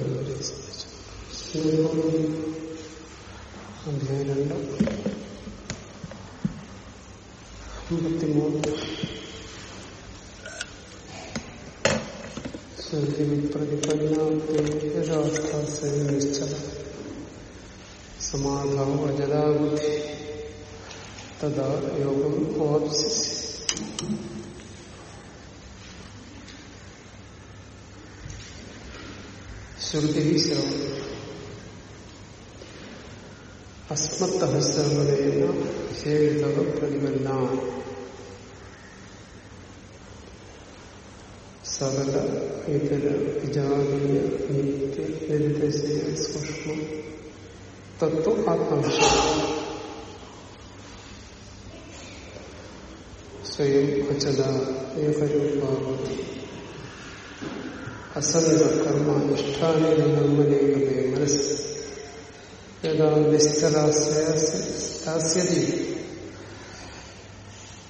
അതുവരെ സംബന്ധിച്ചു അധ്യായം രണ്ട് അമ്പത്തിമൂന്ന്. നിശ്ചല സമാധാനം അജരാബുദ്ധി തഥാ യോഗം ഓപ്സിസ് ശ്രുതി ശ്രവണം അസ്മത്ത ശ്രവണേന ശേഷിതവ പ്രതിപന്ന സകല ഇതര വിജാതീയ നിത്യ നിർദ്ദേശീയ സൂക്ഷ്മം തത്വ ആത്മാംശം സ്വയം അച്ഛത ഏകരൂപാവതി. അസംഗ കർമാനുഷ്ഠാനമനേകതയെ മനസ്സ് യഥാ നിശ്ചലാസ്യതി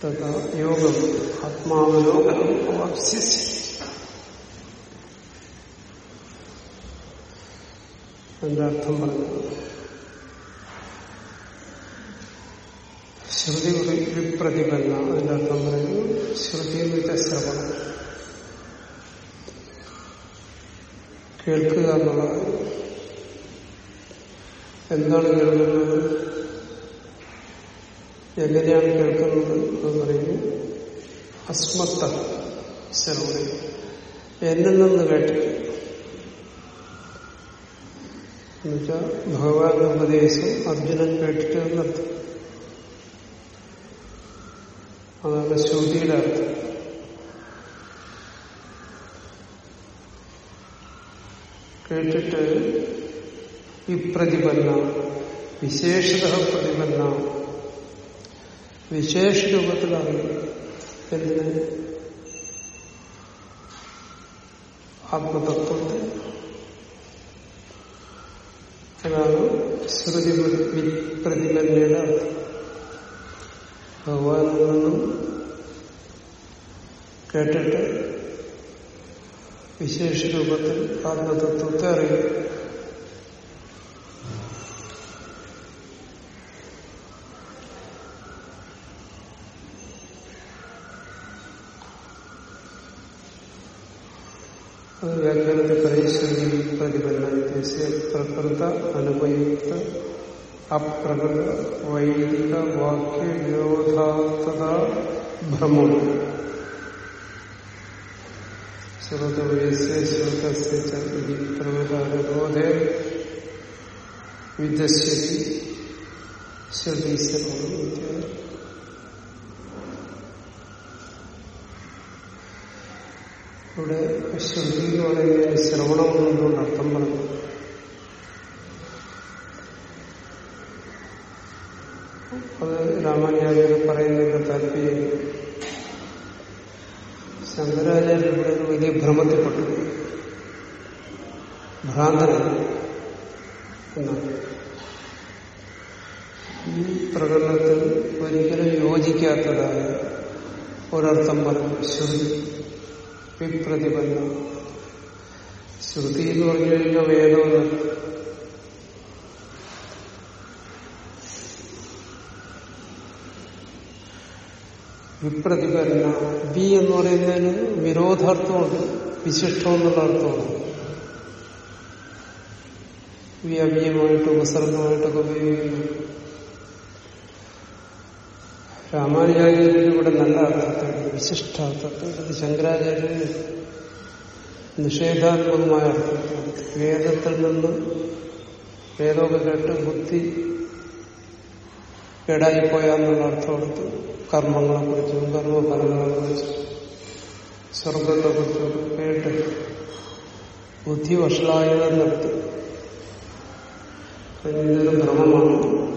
തഥാ യോഗം ആത്മാവലോകനം അവാപ്സ്യസി എന്റെ അർത്ഥം പറഞ്ഞു ശ്രുതി വിപ്രതിപന്ന അതിന്റെ അർത്ഥം പറയുന്നു ശ്രുതി എന്ന് വെച്ച ശ്രവണം കേൾക്കുക എന്നുള്ളത് എന്താണ് കേൾക്കുന്നത്? എങ്ങനെയാണ് കേൾക്കുന്നത് എന്ന് പറയുന്നു അസ്മത്ത ശ്രവണി എന്നിൽ നിന്ന് കേട്ടിട്ട് എന്നുവെച്ചാൽ ഭഗവാന്റെ ഉപദേശം അർജുനൻ കേട്ടിട്ട് എന്നർത്ഥം. അതാണ് ശ്രുതിയുടെ അർത്ഥം. കേട്ടിട്ട് ഈ പ്രതിപന്ന വിശേഷത പ്രതിപന്ന വിശേഷ രൂപത്തിലാണ് എന്തിന് ആത്മതത്വത്തെ അതാണ് ശ്രുതി പ്രതിപന്നയുടെ ഭഗവാനിൽ നിന്നും കേട്ടിട്ട് വിശേഷ രൂപത്തിൽ ആത്മതത്വത്തെ അറിയും വ്യാഖ്യാനത്തെ പരീക്ഷയിൽ പ്രതിപന്ന പ്രകൃത അനുപയുക്ത അപ്രകൃത വൈദിക വാക്യ വിരോധാർത്ഥത ഭ്രമം ശ്രുതവയസ്യ ശ്രുതസ്യ പ്രകൃതാനുബോധേ വിദശ്യതി ഇവിടെ ശ്രുതി എന്ന് പറയുന്നത് ശ്രവണം എന്നുകൊണ്ട് അർത്ഥം പറഞ്ഞു? അത് രാമാനുജാചാര്യ പറയുന്നതിന്റെ താല്പര്യം ശങ്കരാചാര്യ ഇവിടെ ഒരു വലിയ ഭ്രമത്തിൽപ്പെട്ടു ഭ്രാന്തനാണ് ഈ പ്രകടനത്തിൽ ഒരിക്കലും യോജിക്കാത്തതായ ഒരർത്ഥം പറഞ്ഞു. ശ്രുതി വിപ്രതിപന്ന ശ്രുതി എന്ന് പറഞ്ഞു കഴിഞ്ഞാൽ വേദമെന്ന് വിപ്രതിപന്ന വി എന്ന് പറയുന്നതിന് വിരോധാർത്ഥമുണ്ട് വിശിഷ്ടം എന്നുള്ള അർത്ഥമാണ് വ്യാപീയമായിട്ട് ഉപസർഗമായിട്ടൊക്കെ ഉപയോഗിക്കുന്നു. രാമാനുജാചാര്യർ ഇവിടെ നല്ല അർത്ഥത്തിൽ വിശിഷ്ടാർത്ഥത്തിൽ അത് ശങ്കരാചാര്യർ നിഷേധാത്മകമായ അർത്ഥത്തിൽ വേദത്തിൽ നിന്ന് വേദമൊക്കെ കേട്ട് ബുദ്ധി കേടായിപ്പോയാന്നുള്ള അർത്ഥമെടുത്ത് കർമ്മങ്ങളെ കുറിച്ചും കർമ്മഫലങ്ങളെ കുറിച്ചും സ്വർഗത്തെ കുറിച്ചും കേട്ട് ബുദ്ധി വഷളായതെന്നെടുത്ത് ഇതൊരു ഭ്രമമാണ്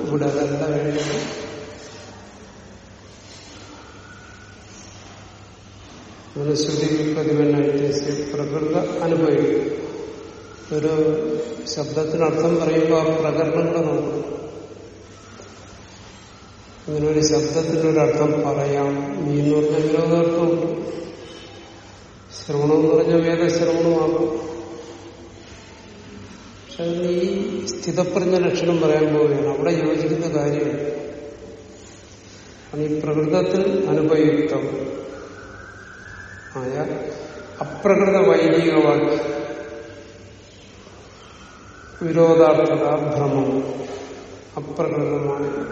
ഇവിടെ അതല്ല വേണ്ടത് മനുശ്രുതി പ്രതിപന്നായിട്ട് പ്രകൃത അനുഭവിക്കും. ഒരു ശബ്ദത്തിനർത്ഥം പറയുമ്പോൾ ആ പ്രകരണങ്ങളെ നോക്കും. ഇങ്ങനെ ഒരു ശബ്ദത്തിനൊരർത്ഥം പറയാം. നീ എന്ന് പറഞ്ഞ വിരോധാർത്ഥം ശ്രവണം എന്ന് പറഞ്ഞാൽ വേദശ്രവണമാകാം പക്ഷെ ഈ സ്ഥിതപ്രജ്ഞ ലക്ഷണം പറയാൻ പോവുകയാണ്. അവിടെ യോജിക്കുന്ന കാര്യമാണ് ഈ പ്രകൃതത്തിൽ അനുപയുക്തം. ആയ അപ്രകൃത വൈദികവാക്യം വിരോധാർത്ഥത ഭ്രമം. അപ്രകൃതമായ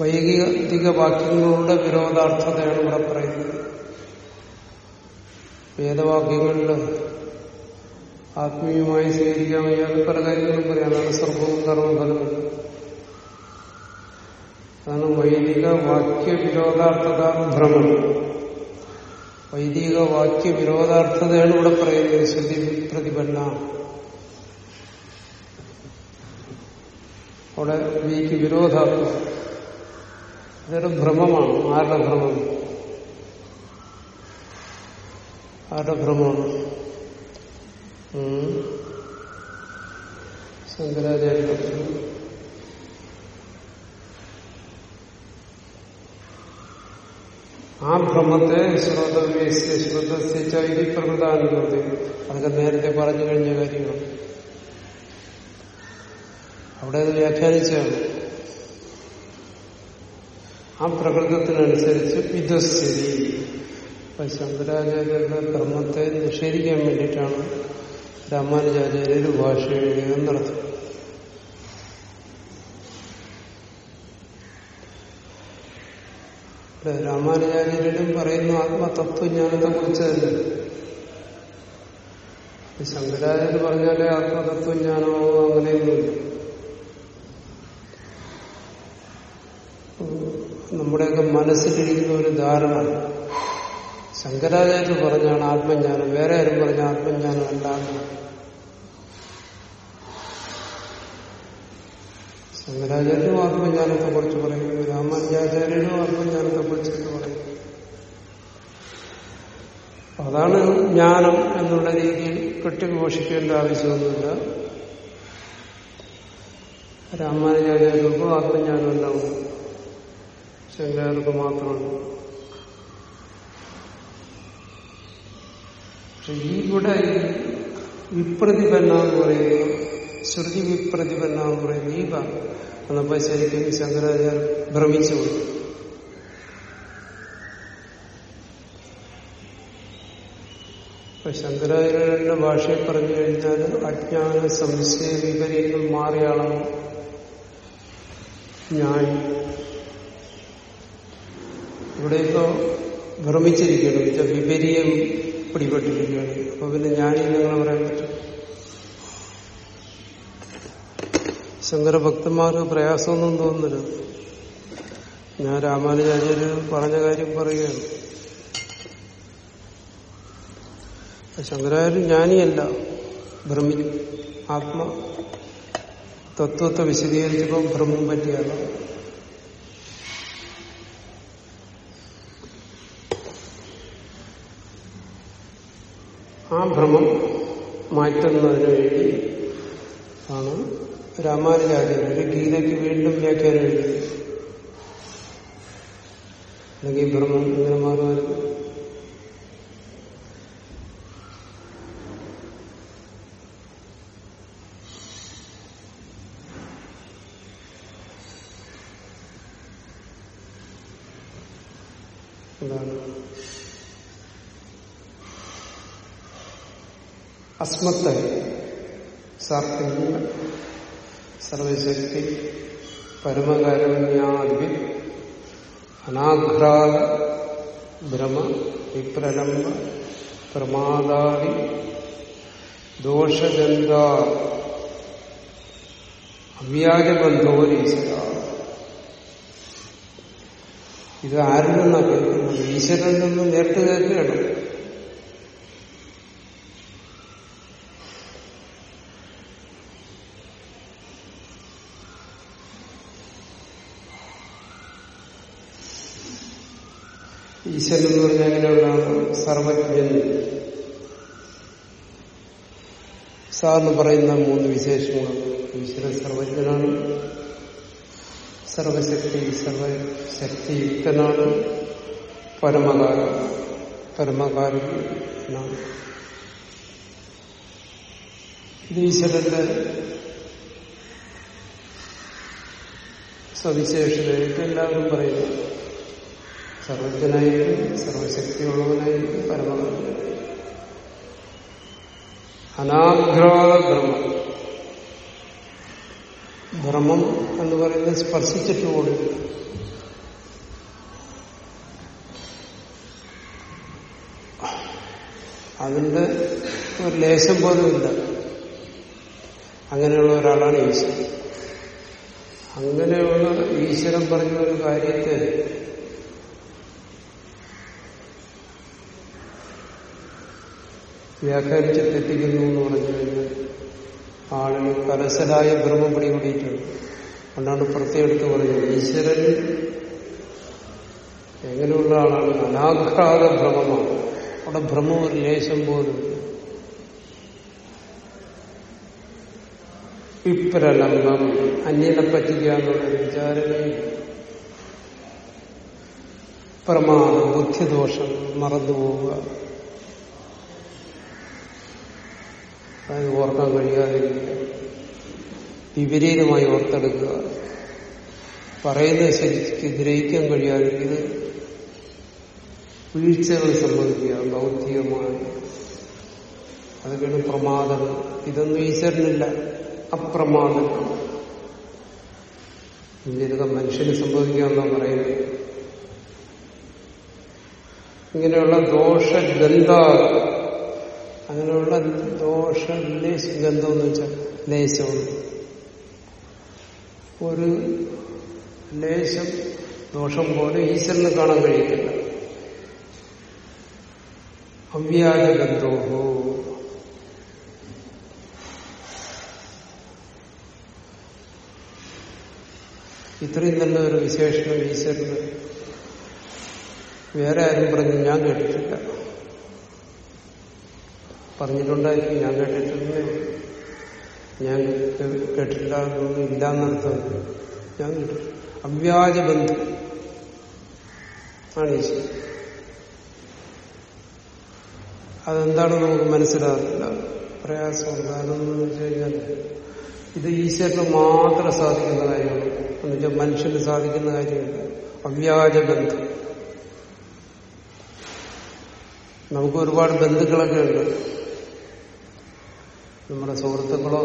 വൈദിക വാക്യങ്ങളുടെ വിരോധാർത്ഥതയാണ് ഇവിടെ പറയുന്നത്. വേദവാക്യങ്ങളിൽ ആത്മീയമായി സ്വീകരിക്കാൻ വയ്യാതെ പല കാര്യങ്ങളും പറയാം അതാണ് സർവവും കർമ്മഫലവും അതാണ് വൈദിക വാക്യ വിരോധാർത്ഥത ഭ്രമം. വൈദിക വാക്യ വിരോധാർത്ഥതയാണ് ഇവിടെ പറയുന്നത് ശ്രുതി പ്രതിപന്ന. അവിടെ വിക്ക് വിരോധാർത്ഥം. അതൊരു ഭ്രമമാണ്. ആരുടെ ഭ്രമം? ആരുടെ ഭ്രമമാണ്? ശങ്കരാചാര്യ ആ ഭ്രമത്തെ ശ്രോതവ്യസ്യ ശ്രോതസ്യ ഇത് പ്രകൃതാനുഭവത്തെ അതൊക്കെ നേരത്തെ പറഞ്ഞു കഴിഞ്ഞ കാര്യമാണ് അവിടെ അത് വ്യാഖ്യാനിച്ചാണ്. ആ പ്രകൃതത്തിനനുസരിച്ച് വിധസ്ഥിതി അപ്പൊ ശങ്കരാചാര്യരുടെ ധർമ്മത്തെ നിഷേധിക്കാൻ വേണ്ടിയിട്ടാണ് രാമാനുജാചാര്യർ ഭാഷ എഴുതിയെന്ന് നടത്തും രാമാനുജാചാര്യരും പറയുന്ന ആത്മതത്വജ്ഞാനത്തെ കുറിച്ച് തന്നെ ശങ്കരാചാര്യർ പറഞ്ഞാലേ ആത്മതത്വജ്ഞാനമോ അങ്ങനെയൊന്നുമില്ല. നമ്മുടെയൊക്കെ മനസ്സിലിരിക്കുന്ന ഒരു ധാരണ ശങ്കരാചാര്യ പറഞ്ഞാണ് ആത്മജ്ഞാനം. വേറെ ആരും പറഞ്ഞ ആത്മജ്ഞാനം അല്ലാന്ന് ശങ്കരാചാര്യനും ആത്മജ്ഞാനത്തെ കുറിച്ച് പറയുന്നു രാമാനുജാചാര്യനും ആത്മജ്ഞാനത്തെ കുറിച്ച് പറയുന്നു അതാണ് ജ്ഞാനം എന്നുള്ള രീതിയിൽ കെട്ടിഘോഷിക്കേണ്ട ആവശ്യമൊന്നുമില്ല. രാമാനുജാചാര്യർക്കും ആത്മജ്ഞാനം ഉണ്ടാവും. ശങ്കരാചാര്യർക്ക് മാത്രമാണ് പക്ഷെ ഇവിടെ വിപ്രതിപന്ന എന്ന് പറയുക ശ്രുതി വിപ്രതിപന്ന എന്ന് പറയുന്നത് ഈ എന്നപ്പോ ശരിക്കും ശങ്കരാചാര്യ ഭ്രമിച്ചു കൊടുത്തു ശങ്കരാചാര്യന്റെ ഭാഷയിൽ പറഞ്ഞു കഴിഞ്ഞാൽ അജ്ഞാന സംശയ വിപരീതം മാറിയാളാണ് ഞാൻ. ഇവിടെ ഇപ്പോ ഭ്രമിച്ചിരിക്കുകയാണ് വെച്ചാൽ വിപരീയം പിടിപെട്ടിരിക്കുകയാണ്. അപ്പൊ പിന്നെ ഞാനീ നിങ്ങൾ പറയാൻ പറ്റും. ശങ്കരഭക്തന്മാർക്ക് പ്രയാസമൊന്നും തോന്നരുത് ഞാൻ രാമാനുചാര്യര് പറഞ്ഞ കാര്യം പറയുകയാണ്. ശങ്കരാചാര്യ ജ്ഞാനിയല്ല. ഭ്രമി ആത്മ തത്വത്തെ വിശദീകരിച്ചപ്പോൾ ഭ്രമം പറ്റിയല്ല ആ ഭ്രമം മാറ്റുന്നതിന് വേണ്ടി ആണ് രാമാനുജാചാര്യര് ഗീതയ്ക്ക് വീണ്ടും വ്യാഖ്യാനം എഴുതി അല്ലെങ്കിൽ ഭ്രമം ഇങ്ങനെ മാറുമായിരുന്നു എന്താണ് അസ്മത്ത് സാർപ്പിക സർവശക്തി പരമകാരുണ്യാദി അനാഘ്രാത ഭ്രമ വിപ്രലംബ പ്രമാദാദി ദോഷജന്ത അവ്യാജബന്ധോരീശ്വര ഇത് ആരിൽ നിന്നാണ് കേൾക്കുന്നത്? ഈശ്വരനിൽ നിന്ന് നേരിട്ട് കേൾക്കുകയാണ്. ഈശ്വരൻ എന്ന് പറഞ്ഞാൽ എങ്ങനെയുള്ളതാണ് സർവജ്ഞൻ? സാറിന് പറയുന്ന മൂന്ന് വിശേഷങ്ങൾ ഈശ്വരൻ സർവജ്ഞനാണ്. സർവശക്തി സർവശക്തിയുക്തനാണ്. പരമകാരം പരമകാരനാണ് ഈശ്വരന്റെ സവിശേഷതയായിട്ട് എല്ലാവരും പറയുന്നു. സർവജ്ഞനായിരിക്കും സർവശക്തിയുള്ളവനായിരിക്കും പരമകർമ്മ അനാഗ്രഹ ബ്രഹ്മം ഭ്രമം എന്ന് പറയുന്നത് സ്പർശിച്ചിട്ട് പോലും അതിന്റെ ഒരു ലേശം പോലും ഇല്ല. അങ്ങനെയുള്ള ഒരാളാണ് ഈശ്വരൻ. അങ്ങനെയുള്ള ഈശ്വരൻ പറഞ്ഞ ഒരു കാര്യത്തെ വ്യാഖ്യാനിച്ച് തെറ്റിക്കുന്നു എന്ന് പറഞ്ഞു കഴിഞ്ഞാൽ ആളുകൾ കലശലായ ഭ്രമം പിടികൂടിയിട്ടുണ്ട്. അതുകൊണ്ടാണ് പ്രത്യേകിച്ച് പറയുന്നത് ഈശ്വരൻ എങ്ങനെയുള്ള ആളാണ്? അനാഘ്രാത ഭ്രമമാണ് അവിടെ ഭ്രമം ഒരു ലേശം പോലും വിപ്രലംബം അന്യനെ പറ്റിക്കുക എന്നുള്ള വിചാരമേ പ്രമാദം ബുദ്ധിദോഷം മറന്നുപോവുക. അതായത് ഓർക്കാൻ കഴിയാതിരിക്കുക. വിപരീതമായി ഓർത്തെടുക്കുക. പറയുന്നത് ശരിക്ക് ഗ്രഹിക്കാൻ കഴിയാതിരിക്കുക വീഴ്ചകൾ സംഭവിക്കുക ഭൗതികമായി. അതൊക്കെയാണ് പ്രമാദം. ഇതൊന്നും ഈശ്വരനില്ല അപ്രമാദം. ഇതൊക്കെ മനുഷ്യന് സംഭവിക്കാമെന്നാണ് പറയുന്നത്. ഇങ്ങനെയുള്ള ദോഷഗന്ധ അങ്ങനെയുള്ള ദോഷ ലേശം ഗന്ധം എന്ന് വെച്ചാൽ ലേശമാണ് ഒരു ലേശം ദോഷം പോലെ ഈശ്വരന് കാണാൻ കഴിയത്തില്ല. അവ്യാജഗന്ധോഹോ ഇത്രയും നല്ല ഒരു വിശേഷണം ഈശ്വരന്. വേറെ ആരും പറഞ്ഞു ഞാൻ കേട്ടിട്ടില്ല. പറഞ്ഞിട്ടുണ്ടായിരിക്കും. ഞാൻ കേട്ടിട്ടില്ലേ? ഞാൻ കേട്ടിട്ടില്ലാതൊന്നും ഇല്ലാന്നർത്ഥം ഞാൻ അവ്യാജ ബന്ധം. ആണ് ഈശ്വരൻ അതെന്താണ് നമുക്ക് മനസ്സിലാകില്ല പ്രയാസം കാരണം എന്ന് വെച്ച് കഴിഞ്ഞാൽ ഇത് ഈശ്വരന് മാത്രം സാധിക്കുന്ന കാര്യമാണ്. എന്നുവെച്ചാൽ മനുഷ്യന് സാധിക്കുന്ന കാര്യമില്ല. അവ്യാജ ബന്ധം. നമുക്ക് ഒരുപാട് ബന്ധുക്കളൊക്കെ ഉണ്ട്. നമ്മുടെ സുഹൃത്തുക്കളോ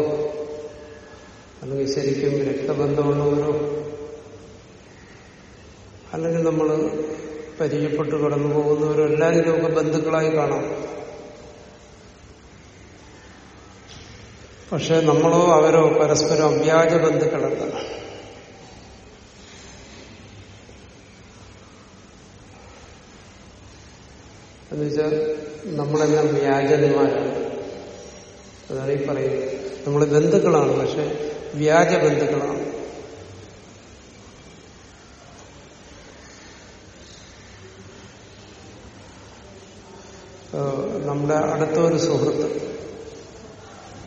അല്ലെങ്കിൽ ശരിക്കും രക്തബന്ധമുള്ളവരോ അല്ലെങ്കിൽ നമ്മൾ പരിചയപ്പെട്ട് കടന്നു പോകുന്നവരോ എല്ലാവരും ബന്ധുക്കളായി കാണാം. പക്ഷെ നമ്മളോ അവരോ പരസ്പരം അവ്യാജ ബന്ധുക്കളല്ല. എന്നുവെച്ചാൽ നമ്മളെല്ലാം വ്യാജന്മാരാണ്. അതാണ് ഈ പറയുന്നത്. നമ്മൾ ബന്ധുക്കളാണ് പക്ഷെ വ്യാജ ബന്ധുക്കളാണ്. നമ്മുടെ അടുത്ത ഒരു സുഹൃത്ത്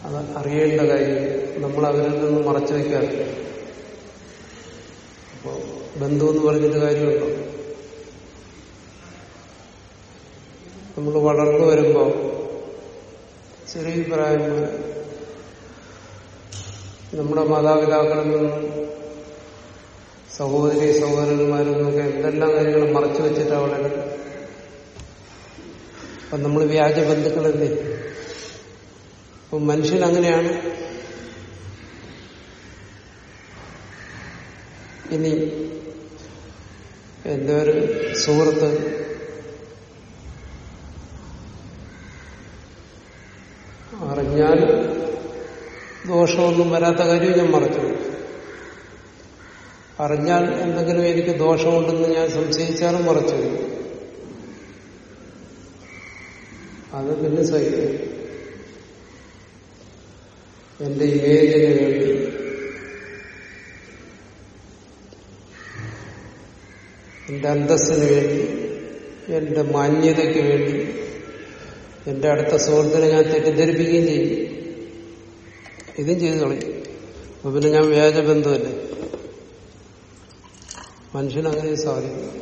അത് അറിയേണ്ട കാര്യം നമ്മൾ അവരിൽ നിന്ന് മറച്ചു വയ്ക്കാറില്ല. അപ്പോ ബന്ധു എന്ന് പറഞ്ഞിട്ട് കാര്യമുണ്ടോ? നമ്മൾ വളർന്നു വരുമ്പോ ചെറിയ പ്രായം നമ്മുടെ മാതാപിതാക്കളിൽ നിന്നും സഹോദരി സഹോദരന്മാരിൽ നിന്നൊക്കെ എന്തെല്ലാം കാര്യങ്ങൾ മറച്ചു വെച്ചിട്ട് അവിടെ അപ്പൊ നമ്മൾ വ്യാജ ബന്ധുക്കളല്ലേ? അപ്പൊ മനുഷ്യൻ അങ്ങനെയാണ്. ഇനി എന്റെ ഒരു സുഹൃത്ത് അറിഞ്ഞാൽ ദോഷമൊന്നും വരാത്ത കാര്യം ഞാൻ മറച്ചു അറിഞ്ഞാൽ എന്തെങ്കിലും എനിക്ക് ദോഷമുണ്ടെന്ന് ഞാൻ സംശയിച്ചാലും മറച്ചു അത് പിന്നെ സഹിക്കും. എന്റെ ഇമേജിന് വേണ്ടി എന്റെ അന്തസ്സിന് വേണ്ടി എന്റെ മാന്യതയ്ക്ക് വേണ്ടി എന്റെ അടുത്ത സുഹൃത്തിനെ ഞാൻ തെറ്റിദ്ധരിപ്പിക്കുകയും ചെയ്യും. ഇതും ചെയ്തു കളയും അപ്പൊ പിന്നെ ഞാൻ വ്യാജ ബന്ധുവല്ലേ മനുഷ്യനങ്ങനെ സാധിക്കും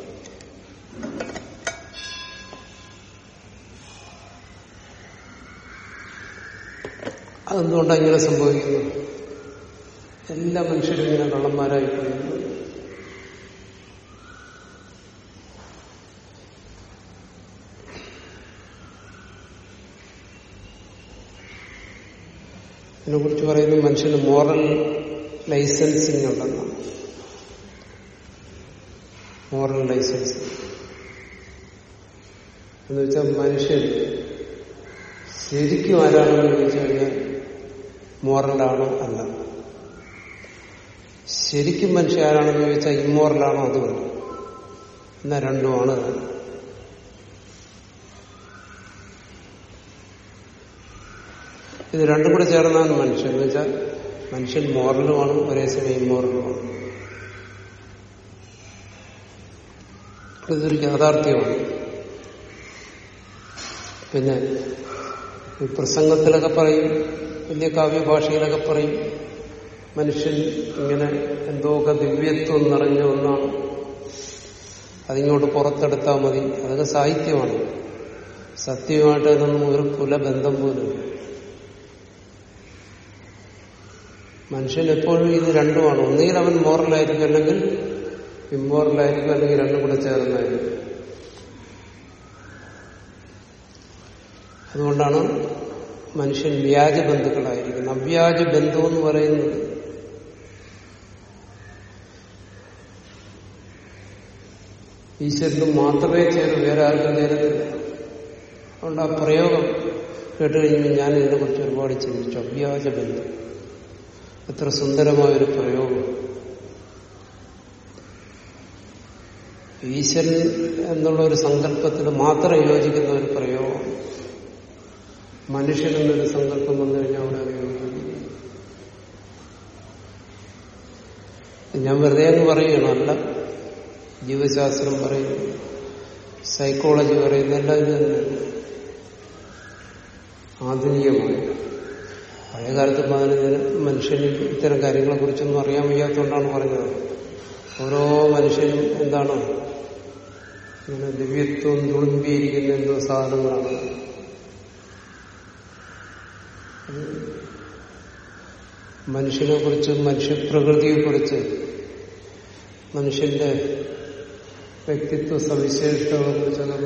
അതെന്തുകൊണ്ടാണ് ഇങ്ങനെ സംഭവിക്കുന്നത്? എല്ലാ മനുഷ്യരും ഇങ്ങനെ കള്ളന്മാരായി ഇതിനെ കുറിച്ച് പറയുന്നത് മനുഷ്യന് മോറൽ ലൈസൻസിങ് ഉണ്ടെന്നാണ്. മോറൽ ലൈസൻസ് എന്ന് വെച്ചാൽ മനുഷ്യൻ ശരിക്കും ആരാണെന്ന് ചോദിച്ചു കഴിഞ്ഞാൽ മോറലാണോ അല്ല. ശരിക്കും മനുഷ്യ ആരാണെന്ന് ചോദിച്ചാൽ ഇമ്മോറലാണോ അതുമല്ല. എന്നാ രണ്ടുമാണ്. ഇത് രണ്ടും കൂടെ ചേർന്നാണ് മനുഷ്യൻ. എന്ന് വെച്ചാൽ മനുഷ്യൻ മോറലുമാണ് ഒരേ സമയം ഇമ്മോറലുമാണ് ഇതൊരു യാഥാർത്ഥ്യമാണ്. പിന്നെ ഈ പ്രസംഗത്തിലൊക്കെ പറയും വലിയ കാവ്യഭാഷയിലൊക്കെ പറയും മനുഷ്യൻ ഇങ്ങനെ എന്തോക്കെ ദിവ്യത്വം നിറഞ്ഞ ഒന്നാണ്. അതിങ്ങോട്ട് പുറത്തെടുത്താൽ മതി. അതൊക്കെ സാഹിത്യമാണ്. സത്യമായിട്ട് അതൊന്നും ഒരു കുലബന്ധം പോലും മനുഷ്യൻ എപ്പോഴും ഇത് രണ്ടുമാണ്. ഒന്നുകിൽ അവൻ മോറലായിരിക്കും അല്ലെങ്കിൽ ഇമ്മോറലായിരിക്കും അല്ലെങ്കിൽ രണ്ടും കൂടെ ചേർന്നായിരിക്കും. അതുകൊണ്ടാണ് മനുഷ്യൻ വ്യാജ ബന്ധുക്കളായിരിക്കുന്നത്. അവ്യാജ ബന്ധു എന്ന് പറയുന്നത് ഈശ്വരനും മാത്രമേ ചേരും വേറെ ആർക്കും ചേരത്തില്ല. അതുകൊണ്ട് ആ പ്രയോഗം കേട്ടുകഴിഞ്ഞാൽ ഞാൻ ഇതിനെക്കുറിച്ച് ഒരുപാട് ചിന്തിച്ചു. അവ്യാജ ബന്ധം. എത്ര സുന്ദരമായൊരു പ്രയോഗം. ഈശ്വരൻ എന്നുള്ള ഒരു സങ്കല്പത്തിൽ മാത്രം യോജിക്കുന്ന ഒരു പ്രയോഗം. മനുഷ്യൻ എന്നൊരു സങ്കല്പം വന്നു കഴിഞ്ഞാൽ അവിടെ അത് യോജിക്കുന്നു ഞാൻ വെറുതെ എന്ന് പറയുകയാണ് അല്ല. ജീവശാസ്ത്രം പറയുന്നു. സൈക്കോളജി പറയുന്നു. എല്ലാം ഇത് തന്നെ ആധുനികമായി. പഴയകാലത്ത് പതിനഞ്ചിന് മനുഷ്യന് ഇത്തരം കാര്യങ്ങളെ കുറിച്ചൊന്നും അറിയാൻ വയ്യാത്തതുകൊണ്ടാണ് പറഞ്ഞത് ഓരോ മനുഷ്യനും എന്താണ്? ഇങ്ങനെ ദിവ്യത്വം തുളുമ്പിയിരിക്കുന്ന എന്തോ സാധനങ്ങളാണ്. മനുഷ്യനെ കുറിച്ച് മനുഷ്യപ്രകൃതിയെ കുറിച്ച് മനുഷ്യന്റെ വ്യക്തിത്വ സവിശേഷതകളെ കുറിച്ചൊക്കെ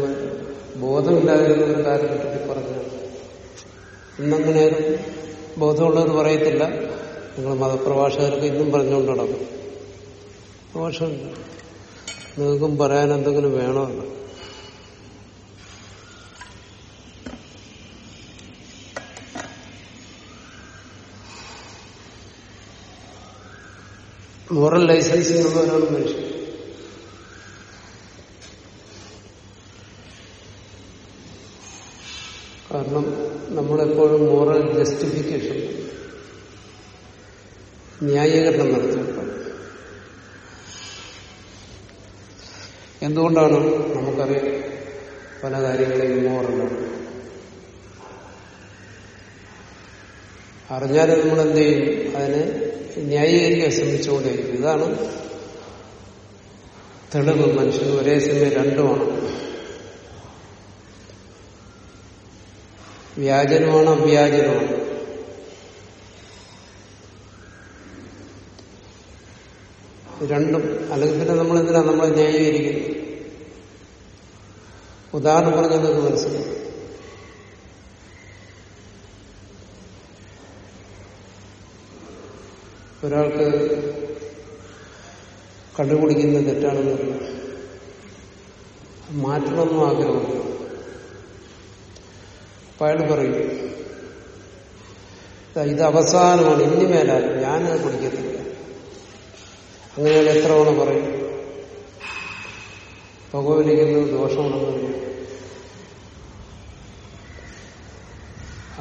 ബോധമില്ലാതിരുന്ന ഒരു കാലഘട്ടത്തിൽ പറഞ്ഞു ഇന്നങ്ങനെ ബോധമുള്ളവർ പറയത്തില്ല. നിങ്ങൾ മതപ്രഭാഷകർക്ക് ഇന്നും പറഞ്ഞുകൊണ്ട് നടക്കും. പ്രഭാഷകമുണ്ട് നിങ്ങൾക്കും പറയാൻ എന്തെങ്കിലും വേണമല്ലോ മോറൽ ലൈസൻസ് ഉള്ളവരാണ് മനുഷ്യൻ കാരണം നമ്മളെപ്പോഴും മോറൽ ജസ്റ്റിഫിക്കേഷൻ ന്യായീകരണം നടത്തിയിട്ടുണ്ട് എന്തുകൊണ്ടാണ് നമുക്കറിയാം പല കാര്യങ്ങളെയും മോറലാണ് അറിഞ്ഞാൽ നമ്മൾ എന്ത് ചെയ്യും? അതിനെ ന്യായീകരിക്കാൻ ശ്രമിച്ചുകൊണ്ടേയിരിക്കും. ഇതാണ് തെളിവ് മനുഷ്യന് ഒരേ സമയം രണ്ടുമാണ്. വ്യാജനുമാണ് അവ്യാജനമാണ്. രണ്ടും അല്ലെങ്കിൽ പിന്നെ നമ്മൾ എന്തിനാ നമ്മൾ ന്യായീകരിക്കുന്നത്? ഉദാഹരണം പറഞ്ഞാൽ നിങ്ങൾക്ക് മനസ്സിലാവും. ഒരാൾക്ക് കണ്ടുപിടിക്കുന്നത് തെറ്റാണെന്ന് മാറ്റണമെന്നും ആഗ്രഹമില്ല അപ്പൊ അയാൾ പറയും ഇത് അവസാനമാണ് ഇനി മേലാണ് ഞാനത് കുടിക്കത്തില്ല. അങ്ങനെ എത്ര തവണ പറയും? പുകവലിക്കുന്നത് ദോഷമാണെന്ന് പറയും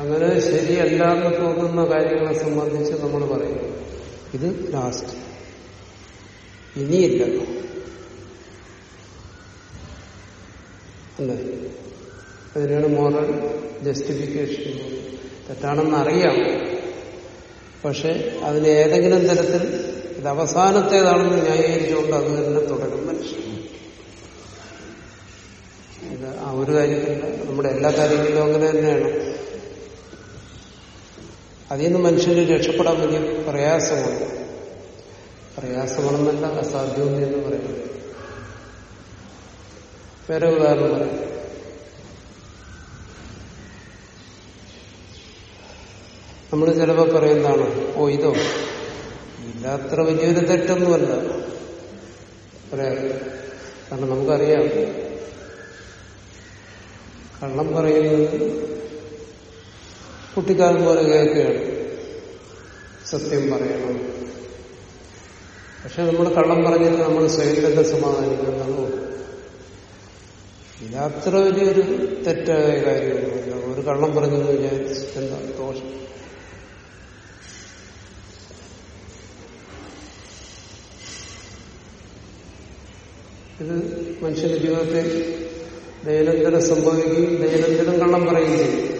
അങ്ങനെ ശരിയല്ലാന്ന് തോന്നുന്ന കാര്യങ്ങളെ സംബന്ധിച്ച് നമ്മൾ പറയും. ഇത് ലാസ്റ്റ് ഇനിയില്ല. അല്ലേ? അതിനാണ് മോറൽ ജസ്റ്റിഫിക്കേഷൻ തെറ്റാണെന്ന് അറിയാം. പക്ഷെ അതിന് ഏതെങ്കിലും തരത്തിൽ ഇത് അവസാനത്തേതാണെന്ന് ന്യായീകരിച്ചുകൊണ്ട് അത് തന്നെ തുടരും മനുഷ്യൻ. ഇത് ആ ഒരു കാര്യത്തില്ല നമ്മുടെ എല്ലാ കാര്യങ്ങളിലും അങ്ങനെ തന്നെയാണ്. അതിൽ നിന്ന് മനുഷ്യന് രക്ഷപ്പെടാൻ വലിയ പ്രയാസമാണ് പ്രയാസമാണെന്നല്ല അസാധ്യമെന്ന് പറയുന്നത്. വേറെ ഉദാഹരണം നമ്മൾ ചിലപ്പോൾ പറയുന്നതാണ് ഓ ഇതോ ഇതത്ര വലിയൊരു തെറ്റൊന്നുമല്ല. പറയാറ് കാരണം നമുക്കറിയാം കള്ളം പറയുന്നത് കുട്ടിക്കാലം പോലെ കേൾക്കുകയാണ്. സത്യം പറയണം. പക്ഷെ നമ്മൾ കള്ളം പറഞ്ഞിട്ട് നമ്മൾ സ്വയം തന്നെ സമാധാനിക്കുന്നു ഇതത്ര വലിയൊരു തെറ്റായ കാര്യമൊന്നുമില്ല. ഒരു കള്ളം പറഞ്ഞെന്ന് വിചാരിച്ച് എന്താ ദോഷം? ഇത് മനുഷ്യന്റെ ജീവിതത്തെ ദൈനംദിനം സംഭവിക്കുകയും ദൈനംദിനം കള്ളം പറയുകയും ചെയ്യും.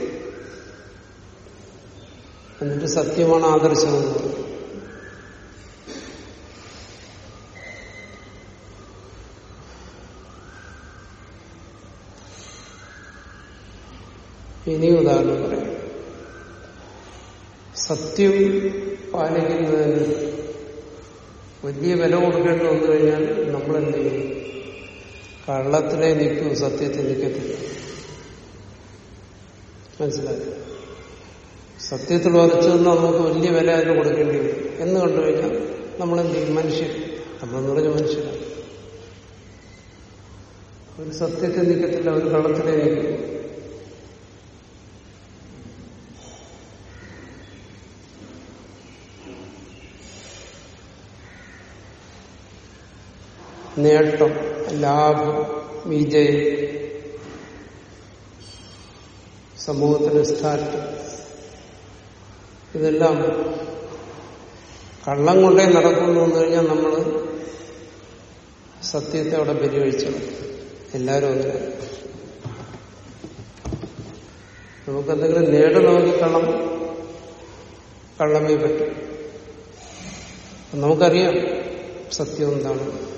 എന്നിട്ട് സത്യമാണ് ആദർശമെന്ന് ഇനി ഉദാഹരണം പറയാം. സത്യം പാലിക്കുന്നതിന് വലിയ വില കൊടുക്കേണ്ടി വന്നു കഴിഞ്ഞാൽ നമ്മൾ എന്ത് ചെയ്യും? കള്ളത്തിലേ നിൽക്കൂ സത്യത്തിൽ നിൽക്കത്തില്ല. മനസ്സിലായി? സത്യത്തിൽ ഉറച്ചു നിന്നാൽ നമുക്ക് വലിയ വില അതിന് കൊടുക്കേണ്ടി വരും. എന്ന് കണ്ടു കഴിഞ്ഞാൽ നമ്മളെന്ത് ചെയ്യും? മനുഷ്യൻ. നമ്മളെന്ന് പറഞ്ഞ മനുഷ്യരാണ്. ഒരു സത്യത്തിൽ നിൽക്കത്തില്ല ഒരു കള്ളത്തിലേ നിൽക്കും നേട്ടം. ലാഭം വിജയം സമൂഹത്തിന് സ്റ്റാറ്റ് ഇതെല്ലാം കള്ളം കൊണ്ടേ നടക്കുന്നു എന്ന് കഴിഞ്ഞാൽ നമ്മൾ സത്യത്തെ അവിടെ ബലികഴിച്ചു എല്ലാവരും അങ്ങനെ. നമുക്കെന്തെങ്കിലും നേടണമെങ്കിൽ കള്ളം കള്ളമേ പറ്റും. നമുക്കറിയാം സത്യം എന്താണ്.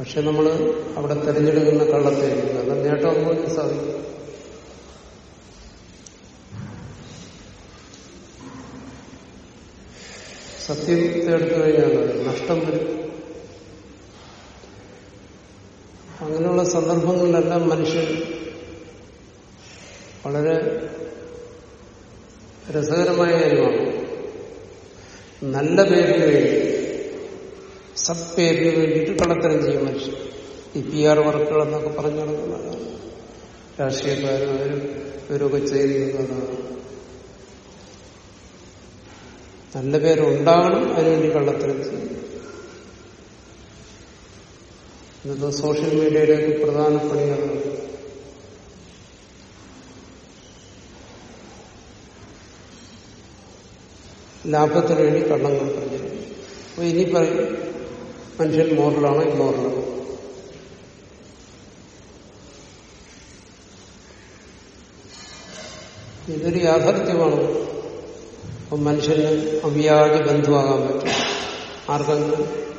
പക്ഷെ നമ്മൾ അവിടെ തെരഞ്ഞെടുക്കുന്ന കള്ളത്തെ കാരണം നേട്ടം അനുഭവിക്കാൻ സാധിക്കും. സത്യത്തെ എടുത്തു കഴിഞ്ഞാൽ നഷ്ടം വരും. അങ്ങനെയുള്ള സന്ദർഭങ്ങളിലെല്ലാം മനുഷ്യൻ വളരെ രസകരമായ കാര്യമാണ്. നല്ല പേരിന് വേണ്ടി സത്പേരിന് വേണ്ടിയിട്ട് കള്ളത്തരം ചെയ്യും മനുഷ്യൻ. ഈ പി ആർ വർക്കുകൾ എന്നൊക്കെ പറഞ്ഞു നടക്കുന്നതാണ്. രാഷ്ട്രീയക്കാരും അവരും ഇവരൊക്കെ ചെയ്തിരിക്കുന്നതാണ് നല്ല പേരുണ്ടാകണം അതിനുവേണ്ടി കള്ളത്തരം ചെയ്യും. ഇന്നത്തെ സോഷ്യൽ മീഡിയയിലേക്ക് പ്രധാന പണിയാണ്. ലാഭത്തിന് വേണ്ടി കള്ളങ്ങൾ പറഞ്ഞു അപ്പൊ ഇനി പറയും മനുഷ്യൻ മോറലാണോ ഇമ്മോറലാണോ ഇതൊരു യാഥാർത്ഥ്യമാണ്. അപ്പൊ മനുഷ്യന് അവ്യാജ ബന്ധുവാകാൻ പറ്റും. ആർക്കെങ്കിലും